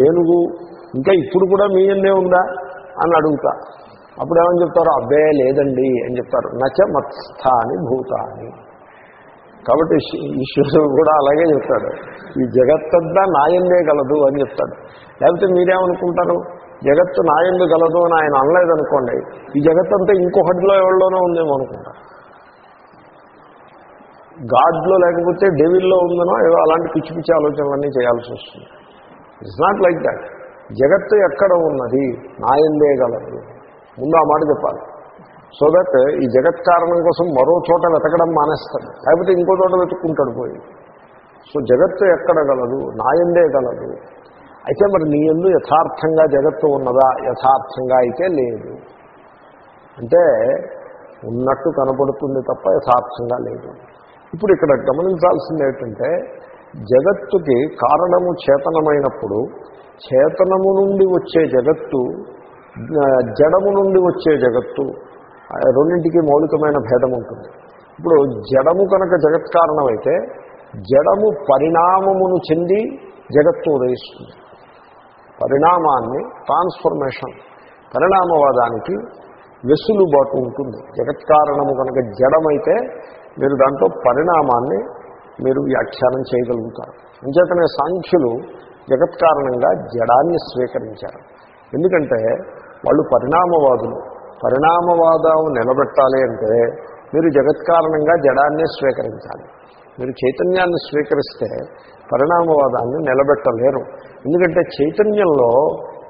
ఏనుగు ఇంకా ఇప్పుడు కూడా మీ అన్నే ఉందా అని అడుగుతా. అప్పుడు ఏమని చెప్తారు? అబ్బే లేదండి అని చెప్తారు. నచ మత్స్థాని భూతాని. కాబట్టి ఈశ్వరుడు కూడా అలాగే చెప్తాడు. ఈ జగత్తంతా నాయందే గలదు అని చెప్తాడు. లేకపోతే మీరేమనుకుంటారు? జగత్తు నాయందు గలదు అని ఆయన అనలేదనుకోండి. ఈ జగత్తంతా ఇంకొకటిలో ఎవరిలోనో ఉందేమో అనుకుంటారు గాడ్లో లేకపోతే డెవిల్లో ఉందనో ఏదో అలాంటి పిచ్చి పిచ్చి ఆలోచనలన్నీ చేయాల్సి వస్తుంది. ఇట్స్ నాట్ లైక్ దాట్ జగత్తు ఎక్కడ ఉన్నది? నాయందే గలదు. ముందు ఆ మాట చెప్పాలి. సో దట్ uh, ఈ జగత్ కారణం కోసం మరో చోట వెతకడం మానేస్తాడు. లేకపోతే ఇంకో చోట వెతుక్కుంటాడు పోయి. సో జగత్తు ఎక్కడ గలదు? నాయందే గలదు? అయితే మరి నీ ఎందు యథార్థంగా జగత్తు ఉన్నదా? యథార్థంగా అయితే లేదు. అంటే ఉన్నట్టు కనపడుతుంది తప్ప యథార్థంగా లేదు. ఇప్పుడు ఇక్కడ గమనించాల్సింది ఏంటంటే జగత్తుకి కారణము చేతనమైనప్పుడు చేతనము నుండి వచ్చే జగత్తు జడము నుండి వచ్చే జగత్తు రెండింటికి మౌలికమైన భేదం ఉంటుంది. ఇప్పుడు జడము కనుక జగత్ కారణమైతే జడము పరిణామమును చెంది జగత్తు ఉదయిస్తుంది. పరిణామాన్ని ట్రాన్స్ఫర్మేషన్ పరిణామవాదానికి వెసులుబాటు ఉంటుంది. జగత్ కారణము కనుక జడమైతే మీరు దాంట్లో పరిణామాన్ని మీరు వ్యాఖ్యానం చేయగలుగుతారు. అంచేతనే సాంఖ్యులు జగత్ కారణంగా జడాన్ని స్వీకరించారు. ఎందుకంటే వాళ్ళు పరిణామవాదులు. పరిణామవాదం నిలబెట్టాలి అంటే మీరు జగత్ కారణంగా జడాన్ని స్వీకరించాలి. మీరు చైతన్యాన్ని స్వీకరిస్తే పరిణామవాదాన్ని నిలబెట్టలేరు. ఎందుకంటే చైతన్యంలో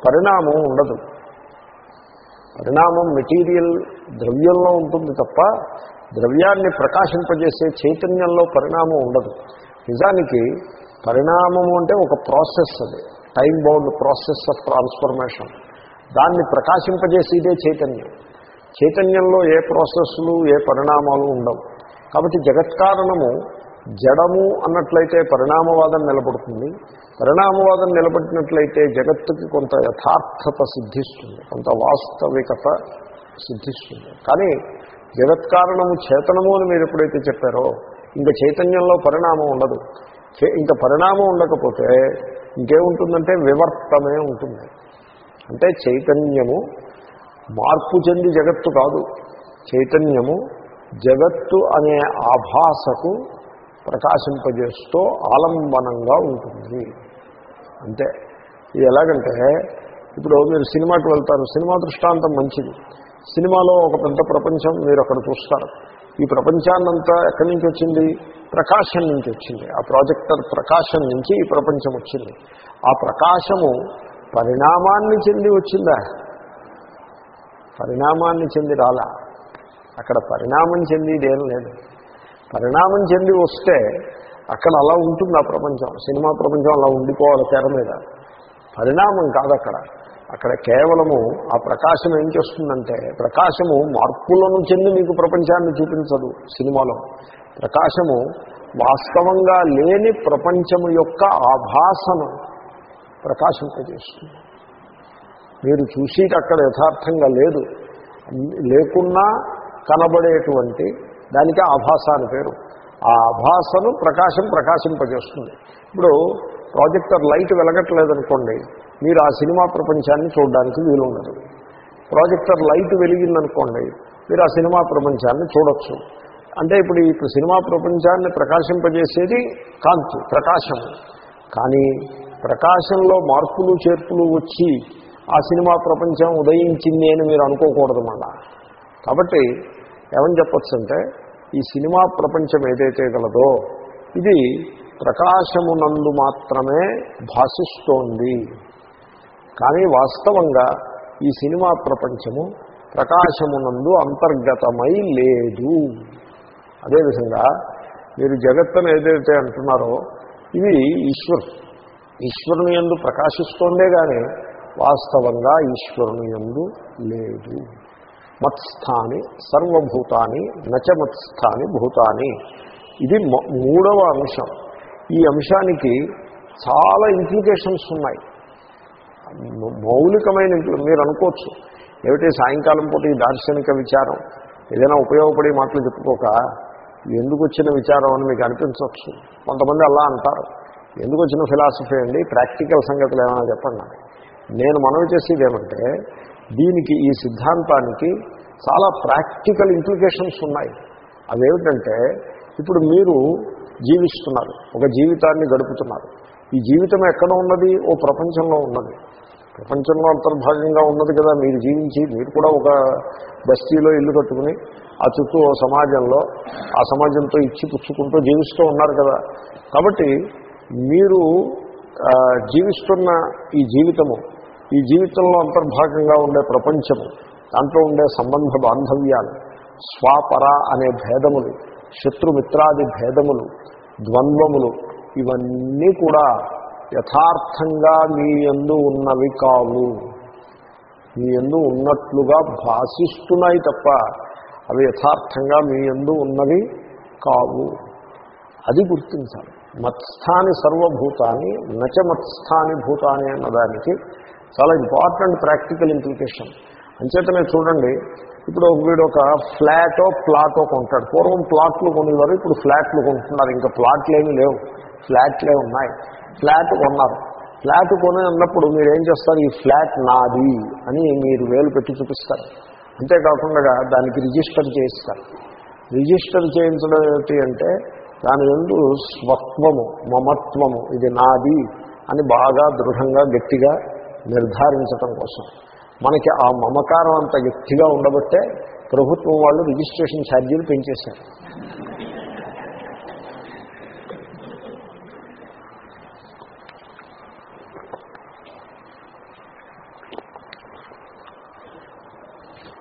పరిణామం ఉండదు. పరిణామం మెటీరియల్ ద్రవ్యంలో ఉంటుంది తప్ప ద్రవ్యాన్ని ప్రకాశింపజేసే చైతన్యంలో పరిణామం ఉండదు. నిజానికి పరిణామము అంటే ఒక ప్రాసెస్ అది. Time bound process of transformation. దాన్ని ప్రకాశింపజేసేదే చైతన్యం. చైతన్యంలో ఏ ప్రాసెస్లు ఏ పరిణామాలు ఉండవు. కాబట్టి జగత్కారణము జడము అన్నట్లయితే పరిణామవాదం నిలబడుతుంది. పరిణామవాదం నిలబడినట్లయితే జగత్తుకి కొంత యథార్థత సిద్ధిస్తుంది. కొంత వాస్తవికత సిద్ధిస్తుంది. కానీ జగత్కారణము చేతనము అని మీరు ఎప్పుడైతే చెప్పారో ఇంకా చైతన్యంలో పరిణామం ఉండదు. చే- ఇంకా పరిణామం ఉండకపోతే ఇంకేముంటుందంటే వివర్తమే ఉంటుంది. అంటే చైతన్యము మార్పు చెంది జగత్తు కాదు. చైతన్యము జగత్తు అనే ఆభాసకు ప్రకాశింపజేస్తూ ఆలంబనంగా ఉంటుంది. అంతే ఇది ఎలాగంటే ఇప్పుడు మీరు సినిమాకి వెళ్తారు సినిమా దృష్టాంతం మంచిది. సినిమాలో ఒక పెద్ద ప్రపంచం మీరు అక్కడ చూస్తారు. ఈ ప్రపంచాన్నంతా ఎక్కడి నుంచి వచ్చింది? ప్రకాశం నుంచి వచ్చింది. ఆ ప్రాజెక్టర్ ప్రకాశం నుంచి ఈ ప్రపంచం వచ్చింది. ఆ ప్రకాశము పరిణామాన్ని చెంది వచ్చిందా? పరిణామాన్ని చెంది రాలా. అక్కడ పరిణామం చెందిదేం లేదు. పరిణామం చెంది వస్తే అక్కడ అలా ఉంటుంది ఆ ప్రపంచం. సినిమా ప్రపంచం అలా ఉండిపోవాలి తెర మీద. పరిణామం కాదు అక్కడ. అక్కడ కేవలము ఆ ప్రకాశం ఏం చేస్తుందంటే ప్రకాశము మార్పులను చెంది మీకు ప్రపంచాన్ని చూపించదు సినిమాలో. ప్రకాశము వాస్తవంగా లేని ప్రపంచము యొక్క ఆభాసను ప్రకాశింపజేస్తుంది. మీరు చూసేది అక్కడ యథార్థంగా లేదు. లేకున్నా కనబడేటువంటి దానికి ఆభాస అని పేరు. ఆ ఆభాసను ప్రకాశం ప్రకాశింపజేస్తుంది. ఇప్పుడు ప్రాజెక్టర్ లైట్ వెలగట్లేదనుకోండి మీరు ఆ సినిమా ప్రపంచాన్ని చూడడానికి వీలుండదు. ప్రాజెక్టర్ లైట్ వెలిగిందనుకోండి మీరు ఆ సినిమా ప్రపంచాన్ని చూడొచ్చు. అంటే ఇప్పుడు ఈ సినిమా ప్రపంచాన్ని ప్రకాశింపజేసేది కాంతి ప్రకాశం. కానీ ప్రకాశంలో మార్పులు చేర్పులు వచ్చి ఆ సినిమా ప్రపంచం ఉదయించింది అని మీరు అనుకోకూడదు మళ్ళా. కాబట్టి ఏమని చెప్పచ్చు అంటే ఈ సినిమా ప్రపంచం ఏదైతే గలదో ఇది ప్రకాశమునందు మాత్రమే భాషిస్తోంది కానీ వాస్తవంగా ఈ సినిమా ప్రపంచము ప్రకాశమునందు అంతర్గతమై లేదు. అదేవిధంగా మీరు జగత్తును ఏదైతే అంటున్నారో ఇది ఈశ్వరు ఈశ్వరుని ఎందు ప్రకాశిస్తోందే కానీ వాస్తవంగా ఈశ్వరుని ఎందు లేదు. మత్స్థాని సర్వభూతాని నచమత్స్థాని భూతాని. ఇది మూడవ అంశం. ఈ అంశానికి చాలా ఇంప్లికేషన్స్ ఉన్నాయి. మౌలికమైన మీరు అనుకోవచ్చు. ఏమిటి సాయంకాలం పూట ఈ దార్శనిక విచారం? ఏదైనా ఉపయోగపడే మాటలు చెప్పుకోక ఎందుకు వచ్చిన విచారం అని మీకు అనిపించవచ్చు. కొంతమంది అలా అంటారు. ఎందుకు వచ్చిన ఫిలాసఫీ అండి ప్రాక్టికల్ సంగతులు ఏమైనా చెప్పండి. నేను మనవి చేసేది ఏమంటే దీనికి ఈ సిద్ధాంతానికి చాలా ప్రాక్టికల్ ఇంప్లికేషన్స్ ఉన్నాయి. అదేమిటంటే ఇప్పుడు మీరు జీవిస్తున్నారు ఒక జీవితాన్ని గడుపుతున్నారు. ఈ జీవితం ఎక్కడ ఉన్నది? ఓ ప్రపంచంలో ఉన్నది. ప్రపంచంలో అంతర్భాగంగా ఉన్నది కదా మీరు జీవించి మీరు కూడా ఒక బస్తీలో ఇల్లు కట్టుకుని ఆ చుట్టూ సమాజంలో ఆ సమాజంతో ఇచ్చి పుచ్చుకుంటూ జీవిస్తూ ఉన్నారు కదా. కాబట్టి మీరు జీవిస్తున్న ఈ జీవితము ఈ జీవితంలో అంతర్భాగంగా ఉండే ప్రపంచము దాంట్లో ఉండే సంబంధ బాంధవ్యాలు స్వాపర అనే భేదములు శత్రుమిత్రాది భేదములు ద్వంద్వములు ఇవన్నీ కూడా యథార్థంగా మీ ఎందు ఉన్నవి కావు. మీ ఎందు ఉన్నట్లుగా భాషిస్తున్నాయి తప్ప అవి యథార్థంగా మీ ఎందు ఉన్నవి కావు. అది గుర్తించాలి. మత్స్థాని సర్వభూతాన్ని నచ మత్స్థాని భూతాన్ని అన్నదానికి చాలా ఇంపార్టెంట్ ప్రాక్టికల్ ఇంప్లికేషన్. అంచేతనే చూడండి ఇప్పుడు వీడు ఒక ఫ్లాటో ప్లాటో కొంటాడు. పూర్వం ప్లాట్లు కొనేవారు ఇప్పుడు ఫ్లాట్లు కొంటున్నారు. ఇంకా ప్లాట్లు ఏమీ లేవు. ఫ్లాట్లే ఉన్నాయి. ఫ్లాట్ కొన్నారు. ఫ్లాట్ కొని అన్నప్పుడు మీరు ఏం చేస్తారు? ఈ ఫ్లాట్ నాది అని మీరు వేలు పెట్టి చూపిస్తారు. అంతేకాకుండా దానికి రిజిస్టర్ చేయిస్తారు. రిజిస్టర్ చేయించడం ఏమిటి అంటే దాని ఎందు స్వత్వము మమత్వము ఇది నాది అని బాగా దృఢంగా గట్టిగా నిర్ధారించటం కోసం. మనకి ఆ మమకారం అంత గట్టిగా ఉండబట్టే ప్రభుత్వం వాళ్ళు రిజిస్ట్రేషన్ ఛార్జీలు పెంచేశారు.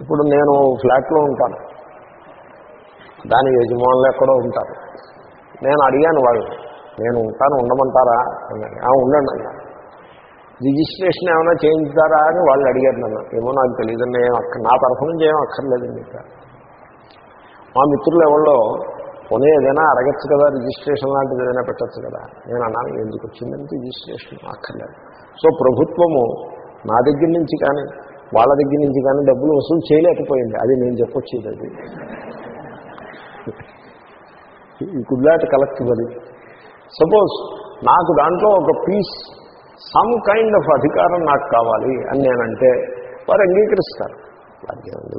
ఇప్పుడు నేను ఫ్లాట్లో ఉంటాను. దాని యజమానులు ఎక్కడో ఉంటారు. నేను అడిగాను వాళ్ళు నేను ఉంటాను ఉండమంటారా? అన్నాడు. ఉండండి అన్నా రిజిస్ట్రేషన్ ఏమైనా చేయించుతారా అని వాళ్ళు అడిగారు నన్ను. ఏమో నాకు తెలియదండి ఏం అక్క నా తరఫు నుంచి ఏం అక్కర్లేదండి ఇక. మా మిత్రులు ఎవరో పోనీ ఏదైనా అడగచ్చు కదా రిజిస్ట్రేషన్ లాంటిది ఏదైనా పెట్టచ్చు కదా. నేను అన్నాను ఎందుకు వచ్చిందంటే రిజిస్ట్రేషన్? అక్కర్లేదు. సో ప్రభుత్వము నా దగ్గర నుంచి కానీ వాళ్ళ దగ్గర నుంచి కానీ డబ్బులు వసూలు చేయలేకపోయింది. అది నేను చెప్పొచ్చేది అది. ఈ కుడ్ నాట్ కలెక్ట్ మరి సపోజ్ నాకు దాంట్లో ఒక పీస్ సమ్ కైండ్ ఆఫ్ అధికారం నాకు కావాలి అని నేనంటే వారు అంగీకరిస్తారు.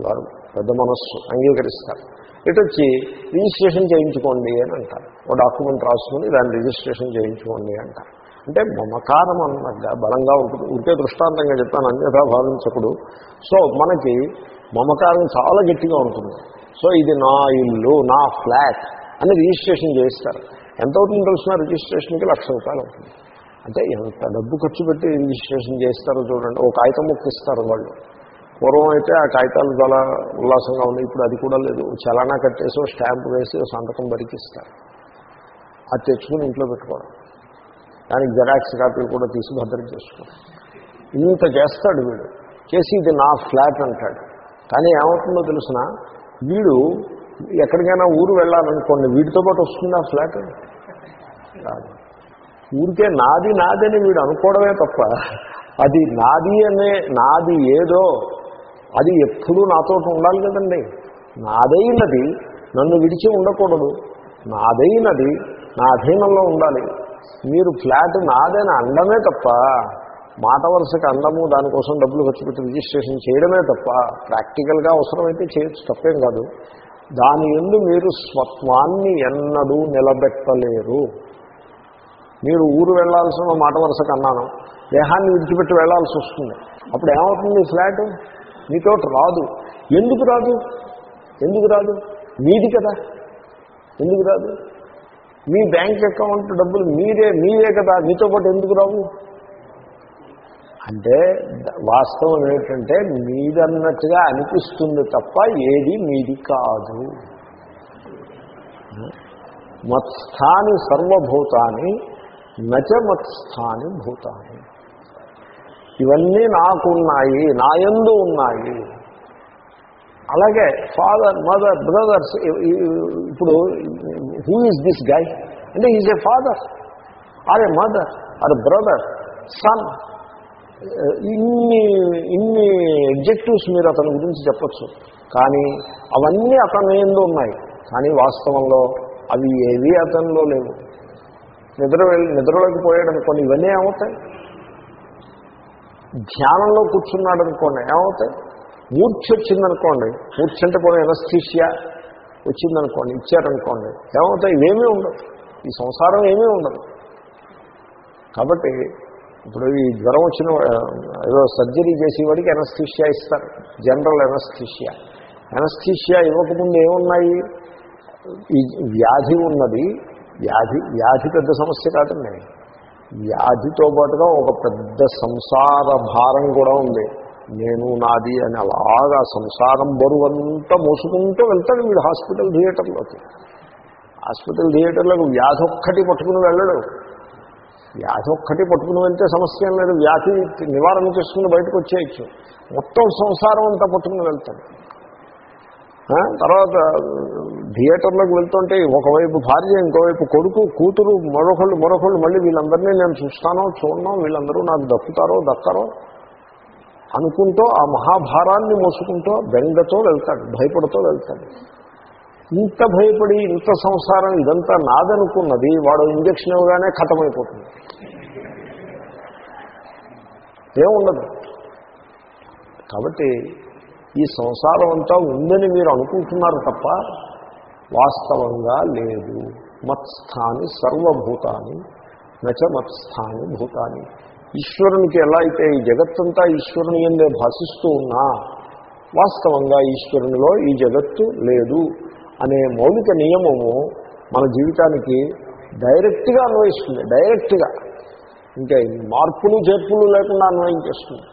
వారు పెద్ద మనస్సు అంగీకరిస్తారు. ఇటు వచ్చి రిజిస్ట్రేషన్ చేయించుకోండి అని అంటారు. ఓ డాక్యుమెంట్ రాసుకుని దాన్ని రిజిస్ట్రేషన్ చేయించుకోండి అంటారు. అంటే మమకారం అన్నట్టుగా బలంగా ఉంటుంది. ఉంటే దృష్టాంతంగా చెప్తాను అన్యథా భావించకుడు సో మనకి మమకారం చాలా గట్టిగా ఉంటుంది. సో ఇది నా ఇల్లు నా ఫ్లాట్ అని రిజిస్ట్రేషన్ చేయిస్తారు. ఎంత అవుతుంది తెలిసిన రిజిస్ట్రేషన్కి లక్ష రూపాయలు అవుతుంది. అంటే ఎంత డబ్బు ఖర్చు పెట్టి రిజిస్ట్రేషన్ చేస్తారో చూడండి. ఒక కాగితం ముక్కిస్తారు వాళ్ళు. పూర్వం అయితే ఆ కాగితాలు చాలా ఉల్లాసంగా ఉంది ఇప్పుడు అది కూడా లేదు. చలానా కట్టేసి స్టాంప్ వేసి సంతకం బరికిస్తారు అది తెచ్చుకుని ఇంట్లో పెట్టుకోవడం. దానికి జెరాక్స్ కాపీలు కూడా తీసి భద్రం చేసుకోవడం. ఇంత చేస్తాడు వీడు. చేసి ఇది నా ఫ్లాట్ అంటాడు. కానీ ఏమవుతుందో తెలిసిన? వీడు ఎక్కడికైనా ఊరు వెళ్ళాలనుకోండి వీటితో పాటు వస్తుంది ఆ ఫ్లాట్? రాదు ఊరికే నాది నాది అని వీడు అనుకోవడమే తప్ప అది నాది అనే నాది ఏదో అది ఎప్పుడూ నాతో ఉండాలి కదండి. నాదైనది నన్ను విడిచి ఉండకూడదు. నాదైనది నా అధీనంలో ఉండాలి. మీరు ఫ్లాట్ నాదని అండమే తప్ప మాట వరుసకి అందము దానికోసం డబ్బులు ఖర్చు పెట్టి రిజిస్ట్రేషన్ చేయడమే తప్ప ప్రాక్టికల్గా అవసరమైతే చేయొచ్చు తప్పేం కాదు. దాని ఎందు మీరు స్వత్వాన్ని ఎన్నడూ నిలబెట్టలేరు. మీరు ఊరు వెళ్ళాల్సిన మాట వరుస అన్నాను దేహాన్ని విడిచిపెట్టి వెళ్ళాల్సి వస్తుంది. అప్పుడు ఏమవుతుంది ఫ్లాట్? మీతో రాదు. ఎందుకు రాదు? ఎందుకు రాదు? మీది కదా. ఎందుకు రాదు? మీ బ్యాంక్ అకౌంట్ డబ్బులు మీరే మీరే కదా. మీతో పాటు ఎందుకు రావు? అంటే వాస్తవం ఏమిటంటే మీదన్నట్టుగా అనిపిస్తుంది తప్ప ఏది మీది కాదు. మత్స్థాని సర్వభూతాన్ని నచ మత్స్థాని భూతాన్ని ఇవన్నీ నాకున్నాయి నాయందు ఉన్నాయి. అలాగే ఫాదర్ మదర్ బ్రదర్స్ ఇప్పుడు హూ ఈజ్ దిస్ గై అంటే is a father or a mother or brother son ఇన్ని ఇన్ని ఎగ్జెక్టివ్స్ మీరు అతని గురించి చెప్పచ్చు. కానీ అవన్నీ అతని ఏందో ఉన్నాయి. కానీ వాస్తవంలో అవి ఏవి అతనిలో లేవు. నిద్ర వెళ్ళి నిద్రలోకి పోయాడు అనుకోండి ఇవన్నీ ఏమవుతాయి? ధ్యానంలో కూర్చున్నాడు అనుకోండి ఏమవుతాయి? మూర్ఛ వచ్చిందనుకోండి మూర్ఛ అంటే పోనీ ఎనస్థీషియా వచ్చిందనుకోండి ఇచ్చారనుకోండి ఏమవుతాయి? ఇవేమీ ఉండదు ఈ సంసారం ఏమీ ఉండదు. కాబట్టి ఇప్పుడు ఈ జ్వరం వచ్చిన ఏదో సర్జరీ చేసేవాడికి ఎనస్థీషియా ఇస్తారు. జనరల్ ఎనస్థీషియా ఎనస్థీషియా ఇవ్వకముందు ఏమున్నాయి? ఈ వ్యాధి ఉన్నది. వ్యాధి వ్యాధి పెద్ద సమస్య కాదండి. వ్యాధితో పాటుగా ఒక పెద్ద సంసార భారం కూడా ఉంది. నేను నాది అని అలాగా సంసారం బరువంతా మోసుకుంటూ వెళ్తాడు వీడు హాస్పిటల్ థియేటర్లోకి. హాస్పిటల్ థియేటర్లోకి వ్యాధి ఒక్కటి పట్టుకుని వెళ్ళడు వ్యాధి ఒక్కటి పట్టుకుని వెళ్తే సమస్య ఏం లేదు. వ్యాధి నివారణ చేసుకుని బయటకు వచ్చేయచ్చు. మొత్తం సంసారం అంతా పట్టుకుని వెళ్తాడు. తర్వాత థియేటర్లోకి వెళ్తుంటే ఒకవైపు భార్య ఇంకోవైపు కొడుకు కూతురు మరొకళ్ళు మరొకళ్ళు మళ్ళీ వీళ్ళందరినీ నేను చూస్తానో చూడడం వీళ్ళందరూ నాకు దక్కుతారో దక్కరో అనుకుంటూ ఆ మహాభారాన్ని మోసుకుంటూ బెంగతో వెళ్తాడు భయపడుతూ వెళ్తాడు. ఇంత భయపడి ఇంత సంసారం ఇదంతా నాదనుకున్నది వాడు ఇంజక్షన్ ఇవ్వగానే ఖతమైపోతుంది. ఏముండదు. కాబట్టి ఈ సంసారం అంతా ఉందని మీరు అనుకుంటున్నారు తప్ప వాస్తవంగా లేదు. మత్స్థాని సర్వభూతాన్ని నచ మత్స్థాని భూతాన్ని ఈశ్వరునికి ఎలా అయితే ఈ జగత్తంతా ఈశ్వరుని ఎందే భాషిస్తూ ఉన్నా వాస్తవంగా ఈశ్వరునిలో ఈ జగత్తు లేదు. అనే మౌలిక నియమము మన జీవితానికి డైరెక్ట్గా అన్వయిస్తుంది డైరెక్ట్గా. ఇంకా మార్పులు చేర్పులు లేకుండా అన్వయించేస్తుంది.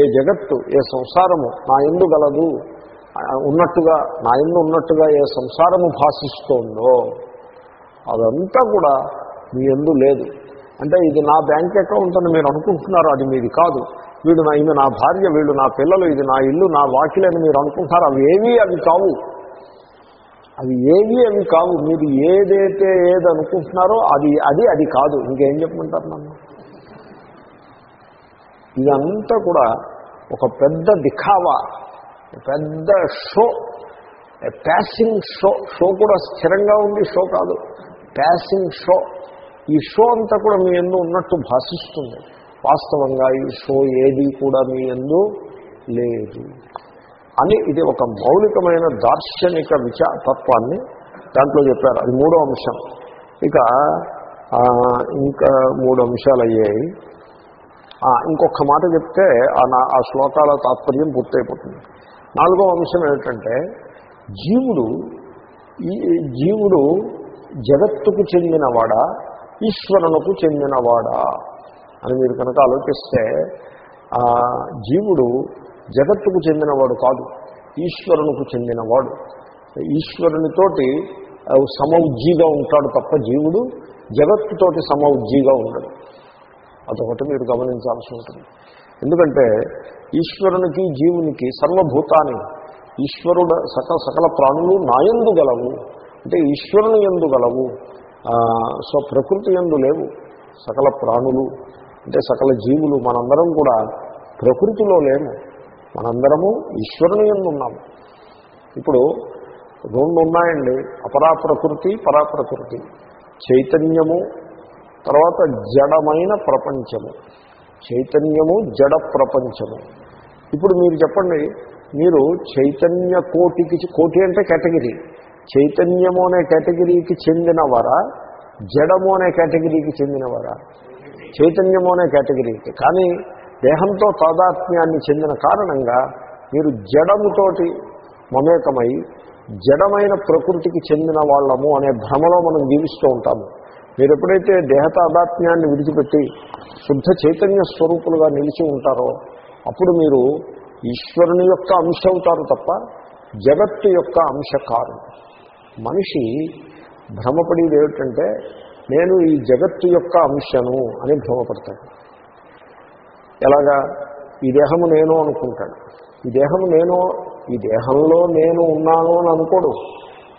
ఏ జగత్తు ఏ సంసారము నా ఎందు గలదు ఉన్నట్టుగా నా ఎందు ఉన్నట్టుగా ఏ సంసారము భాషిస్తోందో అదంతా కూడా మీ ఎందు లేదు. అంటే ఇది నా బ్యాంక్ అకౌంట్ అని మీరు అనుకుంటున్నారు అది మీది కాదు. వీడు నా ఈమె నా భార్య వీళ్ళు నా పిల్లలు ఇది నా ఇల్లు నా వాకిలి అని మీరు అనుకుంటున్నారు అవి ఏవి అవి కావు. అవి ఏవి అవి కావు మీరు ఏదైతే ఏది అనుకుంటున్నారో అది అది అది కాదు. ఇంకేం చెప్పమంటారు నన్ను? ఇదంతా కూడా ఒక పెద్ద దిఖావా పెద్ద షో ప్యాసింగ్ షో షో కూడా స్థిరంగా ఉంది షో కాదు. Passing show. ఈ షో అంతా కూడా మీ ఎందు ఉన్నట్టు భాషిస్తుంది. వాస్తవంగా ఈ షో ఏది కూడా మీ ఎందు లేదు. అని ఇది ఒక మౌలికమైన దార్శనిక విచా తత్వాన్ని దాంట్లో చెప్పారు. అది మూడో అంశం. ఇక ఇంకా మూడు అంశాలు అయ్యాయి ఇంకొక మాట చెప్తే ఆ నా- ఆ శ్లోకాల తాత్పర్యం పూర్తయిపోతుంది. నాలుగో అంశం ఏమిటంటే జీవుడు ఈ జీవుడు జగత్తుకు చెందినవాడా ఈశ్వరునకు చెందినవాడా అని మీరు కనుక ఆలోచిస్తే జీవుడు జగత్తుకు చెందినవాడు కాదు ఈశ్వరునికి చెందినవాడు. ఈశ్వరునితోటి సమౌజ్జీగా ఉంటాడు తప్ప జీవుడు జగత్తుతోటి సమౌజ్జీగా ఉండడు. అదొకటి మీరు గమనించాల్సి ఉంటుంది. ఎందుకంటే ఈశ్వరునికి జీవునికి సర్వభూతాన్ని ఈశ్వరుడు సకల సకల ప్రాణులు నాయందు గలవు. అంటే ఈశ్వరుని ఎందు గలవు. సో ప్రకృతి ఎందు లేవు. సకల ప్రాణులు అంటే సకల జీవులు మనందరం కూడా ప్రకృతిలో లేము. మనందరము ఈశ్వరుని ఎందు ఉన్నాము. ఇప్పుడు రెండు ఉన్నాయండి. అపరా ప్రకృతి పరాప్రకృతి. చైతన్యము తర్వాత జడమైన ప్రపంచము. చైతన్యము జడ ప్రపంచము. ఇప్పుడు మీరు చెప్పండి మీరు చైతన్య కోటికి కోటి అంటే కేటగిరీ. చైతన్యము అనే కేటగిరీకి చెందినవారా? జడము అనే కేటగిరీకి చెందినవారా? చైతన్యము అనే కేటగిరీకి. కానీ దేహంతో తాదాత్మ్యాన్ని చెందిన కారణంగా మీరు జడముతోటి మమేకమై జడమైన ప్రకృతికి చెందిన వాళ్ళము అనే భ్రమలో మనం జీవిస్తూ ఉంటాము. మీరు ఎప్పుడైతే దేహ తాదాత్మ్యాన్ని విడిచిపెట్టి శుద్ధ చైతన్య స్వరూపులుగా నిలిచి ఉంటారో అప్పుడు మీరు ఈశ్వరుని యొక్క అంశ అవుతారు తప్ప జగత్తు యొక్క అంశ కారు మనిషి భ్రమపడేది ఏమిటంటే నేను ఈ జగత్తు యొక్క అంశను అని భ్రమపడతాడు. ఎలాగా? ఈ దేహము నేను అనుకుంటాడు. ఈ దేహము నేను ఈ దేహంలో నేను ఉన్నాను అని అనుకోడు.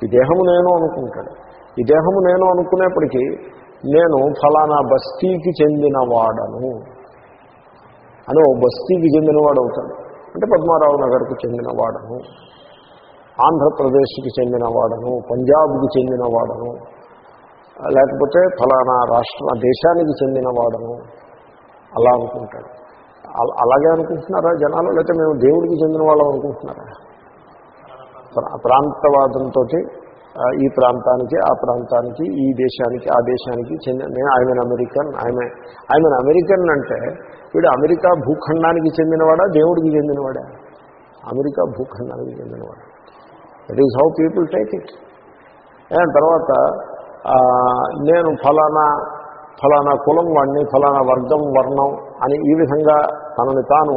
ఈ దేహము నేను అనుకుంటాడు. ఈ దేహము నేను అనుకునేప్పటికీ నేను ఫలానా బస్తీకి చెందినవాడను అని ఓ బస్తీకి చెందినవాడు అవుతాడు అంటే పద్మారావు నగర్కు చెందినవాడను ఆంధ్రప్రదేశ్కి చెందినవాడను పంజాబ్కి చెందినవాడను లేకపోతే ఫలానా రాష్ట్ర దేశానికి చెందినవాడను అలా అనుకుంటాడు. అలాగే అనుకుంటున్నారా జనాలు? లేకపోతే మేము దేవుడికి చెందిన వాళ్ళం అనుకుంటున్నారా? ప్రా- ప్రాంతవాదంతో ఈ ప్రాంతానికి ఆ ప్రాంతానికి ఈ దేశానికి ఆ దేశానికి చెందిన నేను ఆయన అమెరికన్ ఆమె ఆయన అమెరికన్ అంటే వీడు అమెరికా భూఖండానికి చెందినవాడా? దేవుడికి చెందినవాడా? అమెరికా భూఖండానికి చెందినవాడా? That is how people take it తర్వాత నేను ఫలానా ఫలానా కులం వాడిని ఫలానా వర్గం వర్ణం అని ఈ విధంగా తనని తాను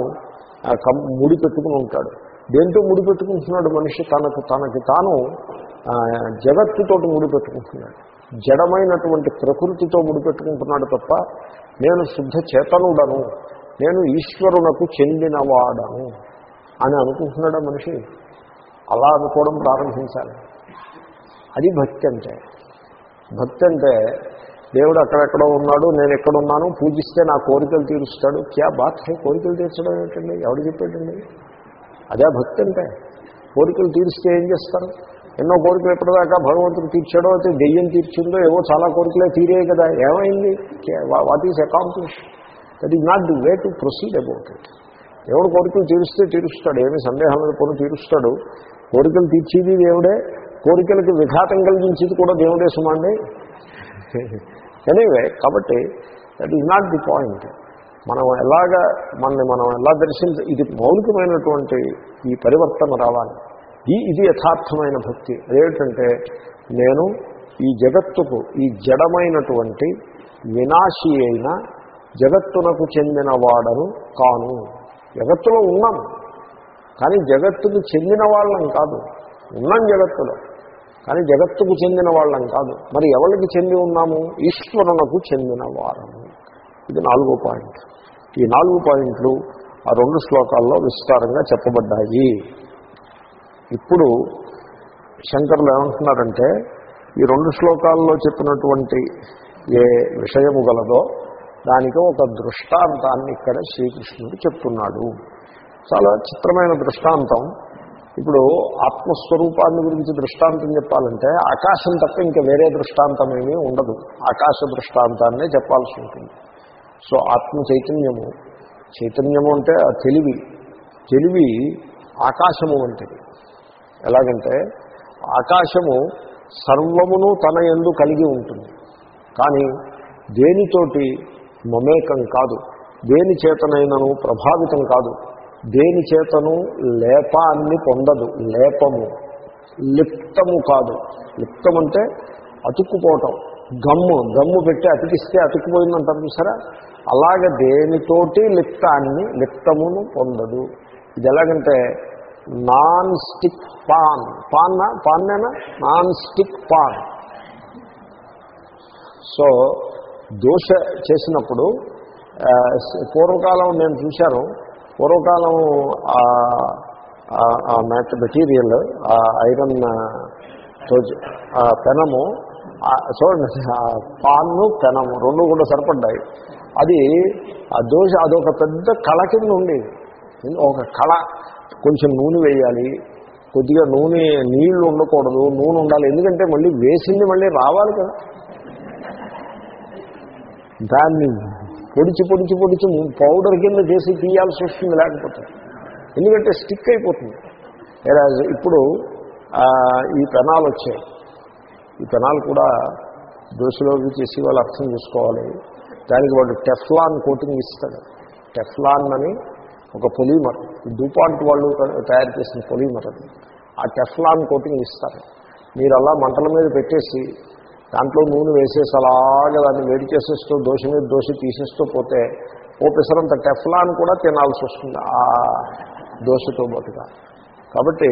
ముడి పెట్టుకుని ఉంటాడు. దేంతో ముడి పెట్టుకుంటున్నాడు మనిషి? తనకు తనకి తాను జగత్తుతోటి ముడి పెట్టుకుంటున్నాడు. జడమైనటువంటి ప్రకృతితో ముడి పెట్టుకుంటున్నాడు తప్ప నేను శుద్ధ చేతనుడను నేను ఈశ్వరునకు చెందినవాడను అని అనుకుంటున్నాడా మనిషి? అలా అనుకోవడం ప్రారంభించాలి. అది భక్తి అంటే. భక్తి అంటే దేవుడు అక్కడెక్కడో ఉన్నాడు నేను ఎక్కడున్నాను పూజిస్తే నా కోరికలు తీరుస్తాడు. క్యా బాత్ హై? కోరికలు తీర్చడం ఏంటండి ఎవడు చెప్పాడండి అదే భక్తి అంటే. కోరికలు తీరిస్తే ఏం చేస్తారు? ఎన్నో కోరికలు ఎప్పటిదాకా భగవంతుడు తీర్చాడో అయితే దెయ్యం తీర్చిందో ఏవో చాలా కోరికలే తీరే కదా. ఏమైంది? What is accomplish that is not the way to proceed about it దేవుడు కోరికలు తీరుస్తే తీరుస్తాడు. ఏమీ సందేహం లేదు తీరుస్తాడు. కోరికలు తీర్చేది దేవుడే. కోరికలకు విఘాతం కలిగించేది కూడా దేవుడే సుమండి. ఎనీవే కాబట్టి that is not the point మనం ఎలాగ మనని మనం ఎలా దర్శించ ఇది మౌలికమైనటువంటి ఈ పరివర్తన రావాలి. ఈ ఇది యథార్థమైన భక్తి. అదేమిటంటే నేను ఈ జగత్తుకు ఈ జడమైనటువంటి వినాశి అయిన జగత్తునకు చెందిన వాడను కాను. జగత్తులో ఉన్నాం. కానీ జగత్తుకు చెందిన వాళ్ళం కాదు. ఉన్నాం జగత్తులో. కానీ జగత్తుకు చెందిన వాళ్ళం కాదు. మరి ఎవరికి చెంది ఉన్నాము? ఈశ్వరునకు చెందిన వారము. ఇది నాలుగో పాయింట్. ఈ నాలుగు పాయింట్లు ఆ రెండు శ్లోకాల్లో విస్తారంగా చెప్పబడ్డాయి. ఇప్పుడు శంకరులు ఏమంటున్నారంటే ఈ రెండు శ్లోకాల్లో చెప్పినటువంటి ఏ విషయము గలదో దానికి ఒక దృష్టాంతాన్ని ఇక్కడ శ్రీకృష్ణుడు చెప్తున్నాడు. చాలా చిత్రమైన దృష్టాంతం. ఇప్పుడు ఆత్మస్వరూపాన్ని గురించి దృష్టాంతం చెప్పాలంటే ఆకాశం తప్ప ఇంకా వేరే దృష్టాంతం ఏమీ ఉండదు. ఆకాశ దృష్టాంతాన్నే చెప్పాల్సి ఉంటుంది. సో ఆత్మ చైతన్యము. చైతన్యము అంటే ఆ తెలివి. తెలివి ఆకాశము వంటిది. ఎలాగంటే ఆకాశము సర్వమును తన ఎందు కలిగి ఉంటుంది. కానీ దేనితోటి మమేకం కాదు. దేని చేతనైనను ప్రభావితం కాదు. దేని చేతను? లేపాన్ని పొందదు. లేపము. లిప్తము కాదు. లిప్తం అంటే అతుక్కుపోవటం. గమ్ము. గమ్ము పెట్టి అతికిస్తే అతుక్కుపోయిందంటారు చూసారా? అలాగే దేనితోటి లిప్తాన్ని లిప్తమును పొందదు. ఇది ఎలాగంటే non stick pan. Pan పాన్నేనా? Non stick pan. So dosa చేసినప్పుడు పూర్వకాలం నేను చూశాను. పూర్వకాలం ఆ మ్యాట్ మెటీరియల్ ఆ ఐరన్ ఆ పెనము చూడండి పాన్ను పెనము రెండు కూడా సరిపడ్డాయి. అది ఆ దోశ అదొక పెద్ద కళ కింద ఉండేది ఒక కళ. కొంచెం నూనె వేయాలి. కొద్దిగా నూనె నీళ్ళు ఉండకూడదు నూనె ఉండాలి. ఎందుకంటే మళ్ళీ వేసింది మళ్ళీ రావాలి కదా. దాన్ని పొడిచి పొడిచి పొడిచి పౌడర్ కింద చేసి తీయాల్సి వస్తుంది లేకపోతే. ఎందుకంటే స్టిక్ అయిపోతుంది. ఇప్పుడు ఈ పెనాలు వచ్చాయి. ఈ పెనాలు కూడా దోశలోకి చేసి వాళ్ళు అర్థం చేసుకోవాలి. దానికి వాళ్ళు టెఫ్లాన్ కోటింగ్ ఇస్తాడు. టెఫ్లాన్ అని ఒక పొలిమర్. డూపాంట్ వాళ్ళు తయారు చేసిన పొలిమర్ అది. ఆ టెఫ్లాన్ కోటింగ్ ఇస్తారు. మీరు అలా మంటల మీద పెట్టేసి దాంట్లో నూనె వేసేసి అలాగే దాన్ని వేడి చేసేస్తూ దోశ మీద దోశ తీసేస్తూ పోతే ఓ పిసరంత టెఫ్లాన్ కూడా తినాల్సి వస్తుంది ఆ దోశతో పాటుగా. కాబట్టి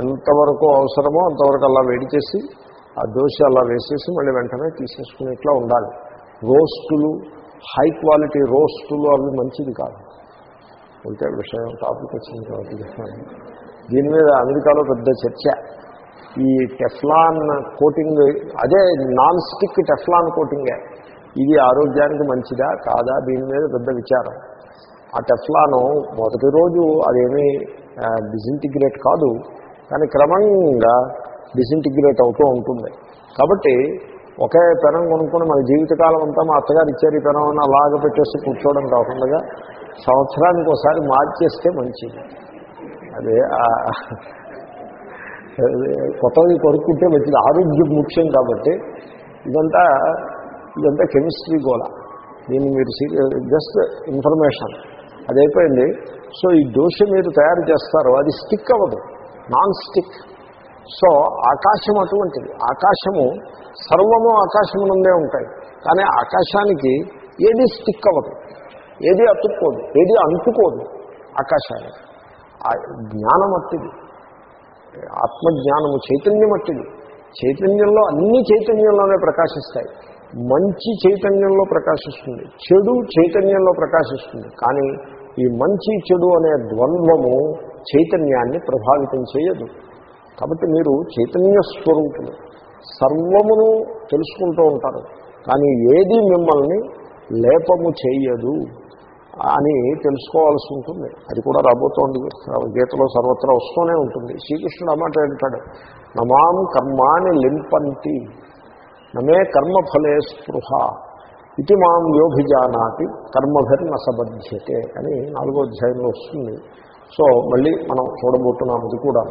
ఎంతవరకు అవసరమో అంతవరకు అలా వేడి చేసి ఆ దోశ అలా వేసేసి మళ్ళీ వెంటనే తీసేసుకునేట్లా ఉండాలి. రోస్టులు హై క్వాలిటీ రోస్టులు అవి మంచిది కాదు. ఉంటే విషయం టాపిక్ వచ్చింది కాబట్టి దీని మీద అమెరికాలో పెద్ద చర్చ. ఈ టెఫ్లాన్ కోటింగ్ అదే నాన్ స్టిక్ టెఫ్లాన్ కోటింగే. ఇది ఆరోగ్యానికి మంచిదా కాదా దీని మీద పెద్ద విచారం. ఆ టెఫ్లాను మొదటి రోజు అదేమీ డిసింటిగ్రేట్ కాదు కానీ క్రమంగా డిసింటిగ్రేట్ అవుతూ ఉంటుంది. కాబట్టి ఒకే పెనం కొనుక్కొని మన జీవితకాలం అంతా మా అత్తగారు ఇచ్చారు ఈ పెనం అని అలాగ పెట్టేసి కూర్చోవడం కాకుండా సంవత్సరానికి ఒకసారి మార్చేస్తే మంచిది. అదే కొత్తది కొనుక్కుంటే మంచిది. ఆరోగ్యం ముఖ్యం కాబట్టి ఇదంతా ఇదంతా కెమిస్ట్రీ గోళ దీన్ని మీరు జస్ట్ ఇన్ఫర్మేషన్. అది అయిపోయింది సో ఈ దోశ మీరు తయారు చేస్తారు అది స్టిక్ అవ్వదు. నాన్ స్టిక్ సో ఆకాశం అటువంటిది. ఆకాశము సర్వము ఆకాశం నుండే ఉంటాయి. కానీ ఆకాశానికి ఏది స్టిక్ అవ్వదు. ఏది అతుక్కోదు. ఏది అంటుకోదు ఆకాశానికి. జ్ఞానం అట్టిది. ఆత్మజ్ఞానము చైతన్యం అట్టిది చైతన్యంలో అన్ని చైతన్యంలోనే ప్రకాశిస్తాయి. మంచి చైతన్యంలో ప్రకాశిస్తుంది. చెడు చైతన్యంలో ప్రకాశిస్తుంది. కానీ ఈ మంచి చెడు అనే ద్వంద్వము చైతన్యాన్ని ప్రభావితం చేయదు. కాబట్టి మీరు చైతన్య స్వరూపులు. సర్వమును తెలుసుకుంటూ ఉంటారు. కానీ ఏది మిమ్మల్ని లేపము చేయదు. అని తెలుసుకోవాల్సి ఉంటుంది. అది కూడా రాబోతోంది. గీతలో సర్వత్రా వస్తూనే ఉంటుంది. శ్రీకృష్ణుడు అన్నమాట అంటాడు. నమాం కర్మాని లింపంతి నమే కర్మఫలే స్పృహ ఇది మాం యోభిజానాతి కర్మభరి నసబధ్యతే అని నాలుగో అధ్యాయంలో వస్తుంది. సో మళ్ళీ మనం చూడబోతున్నాం అది కూడా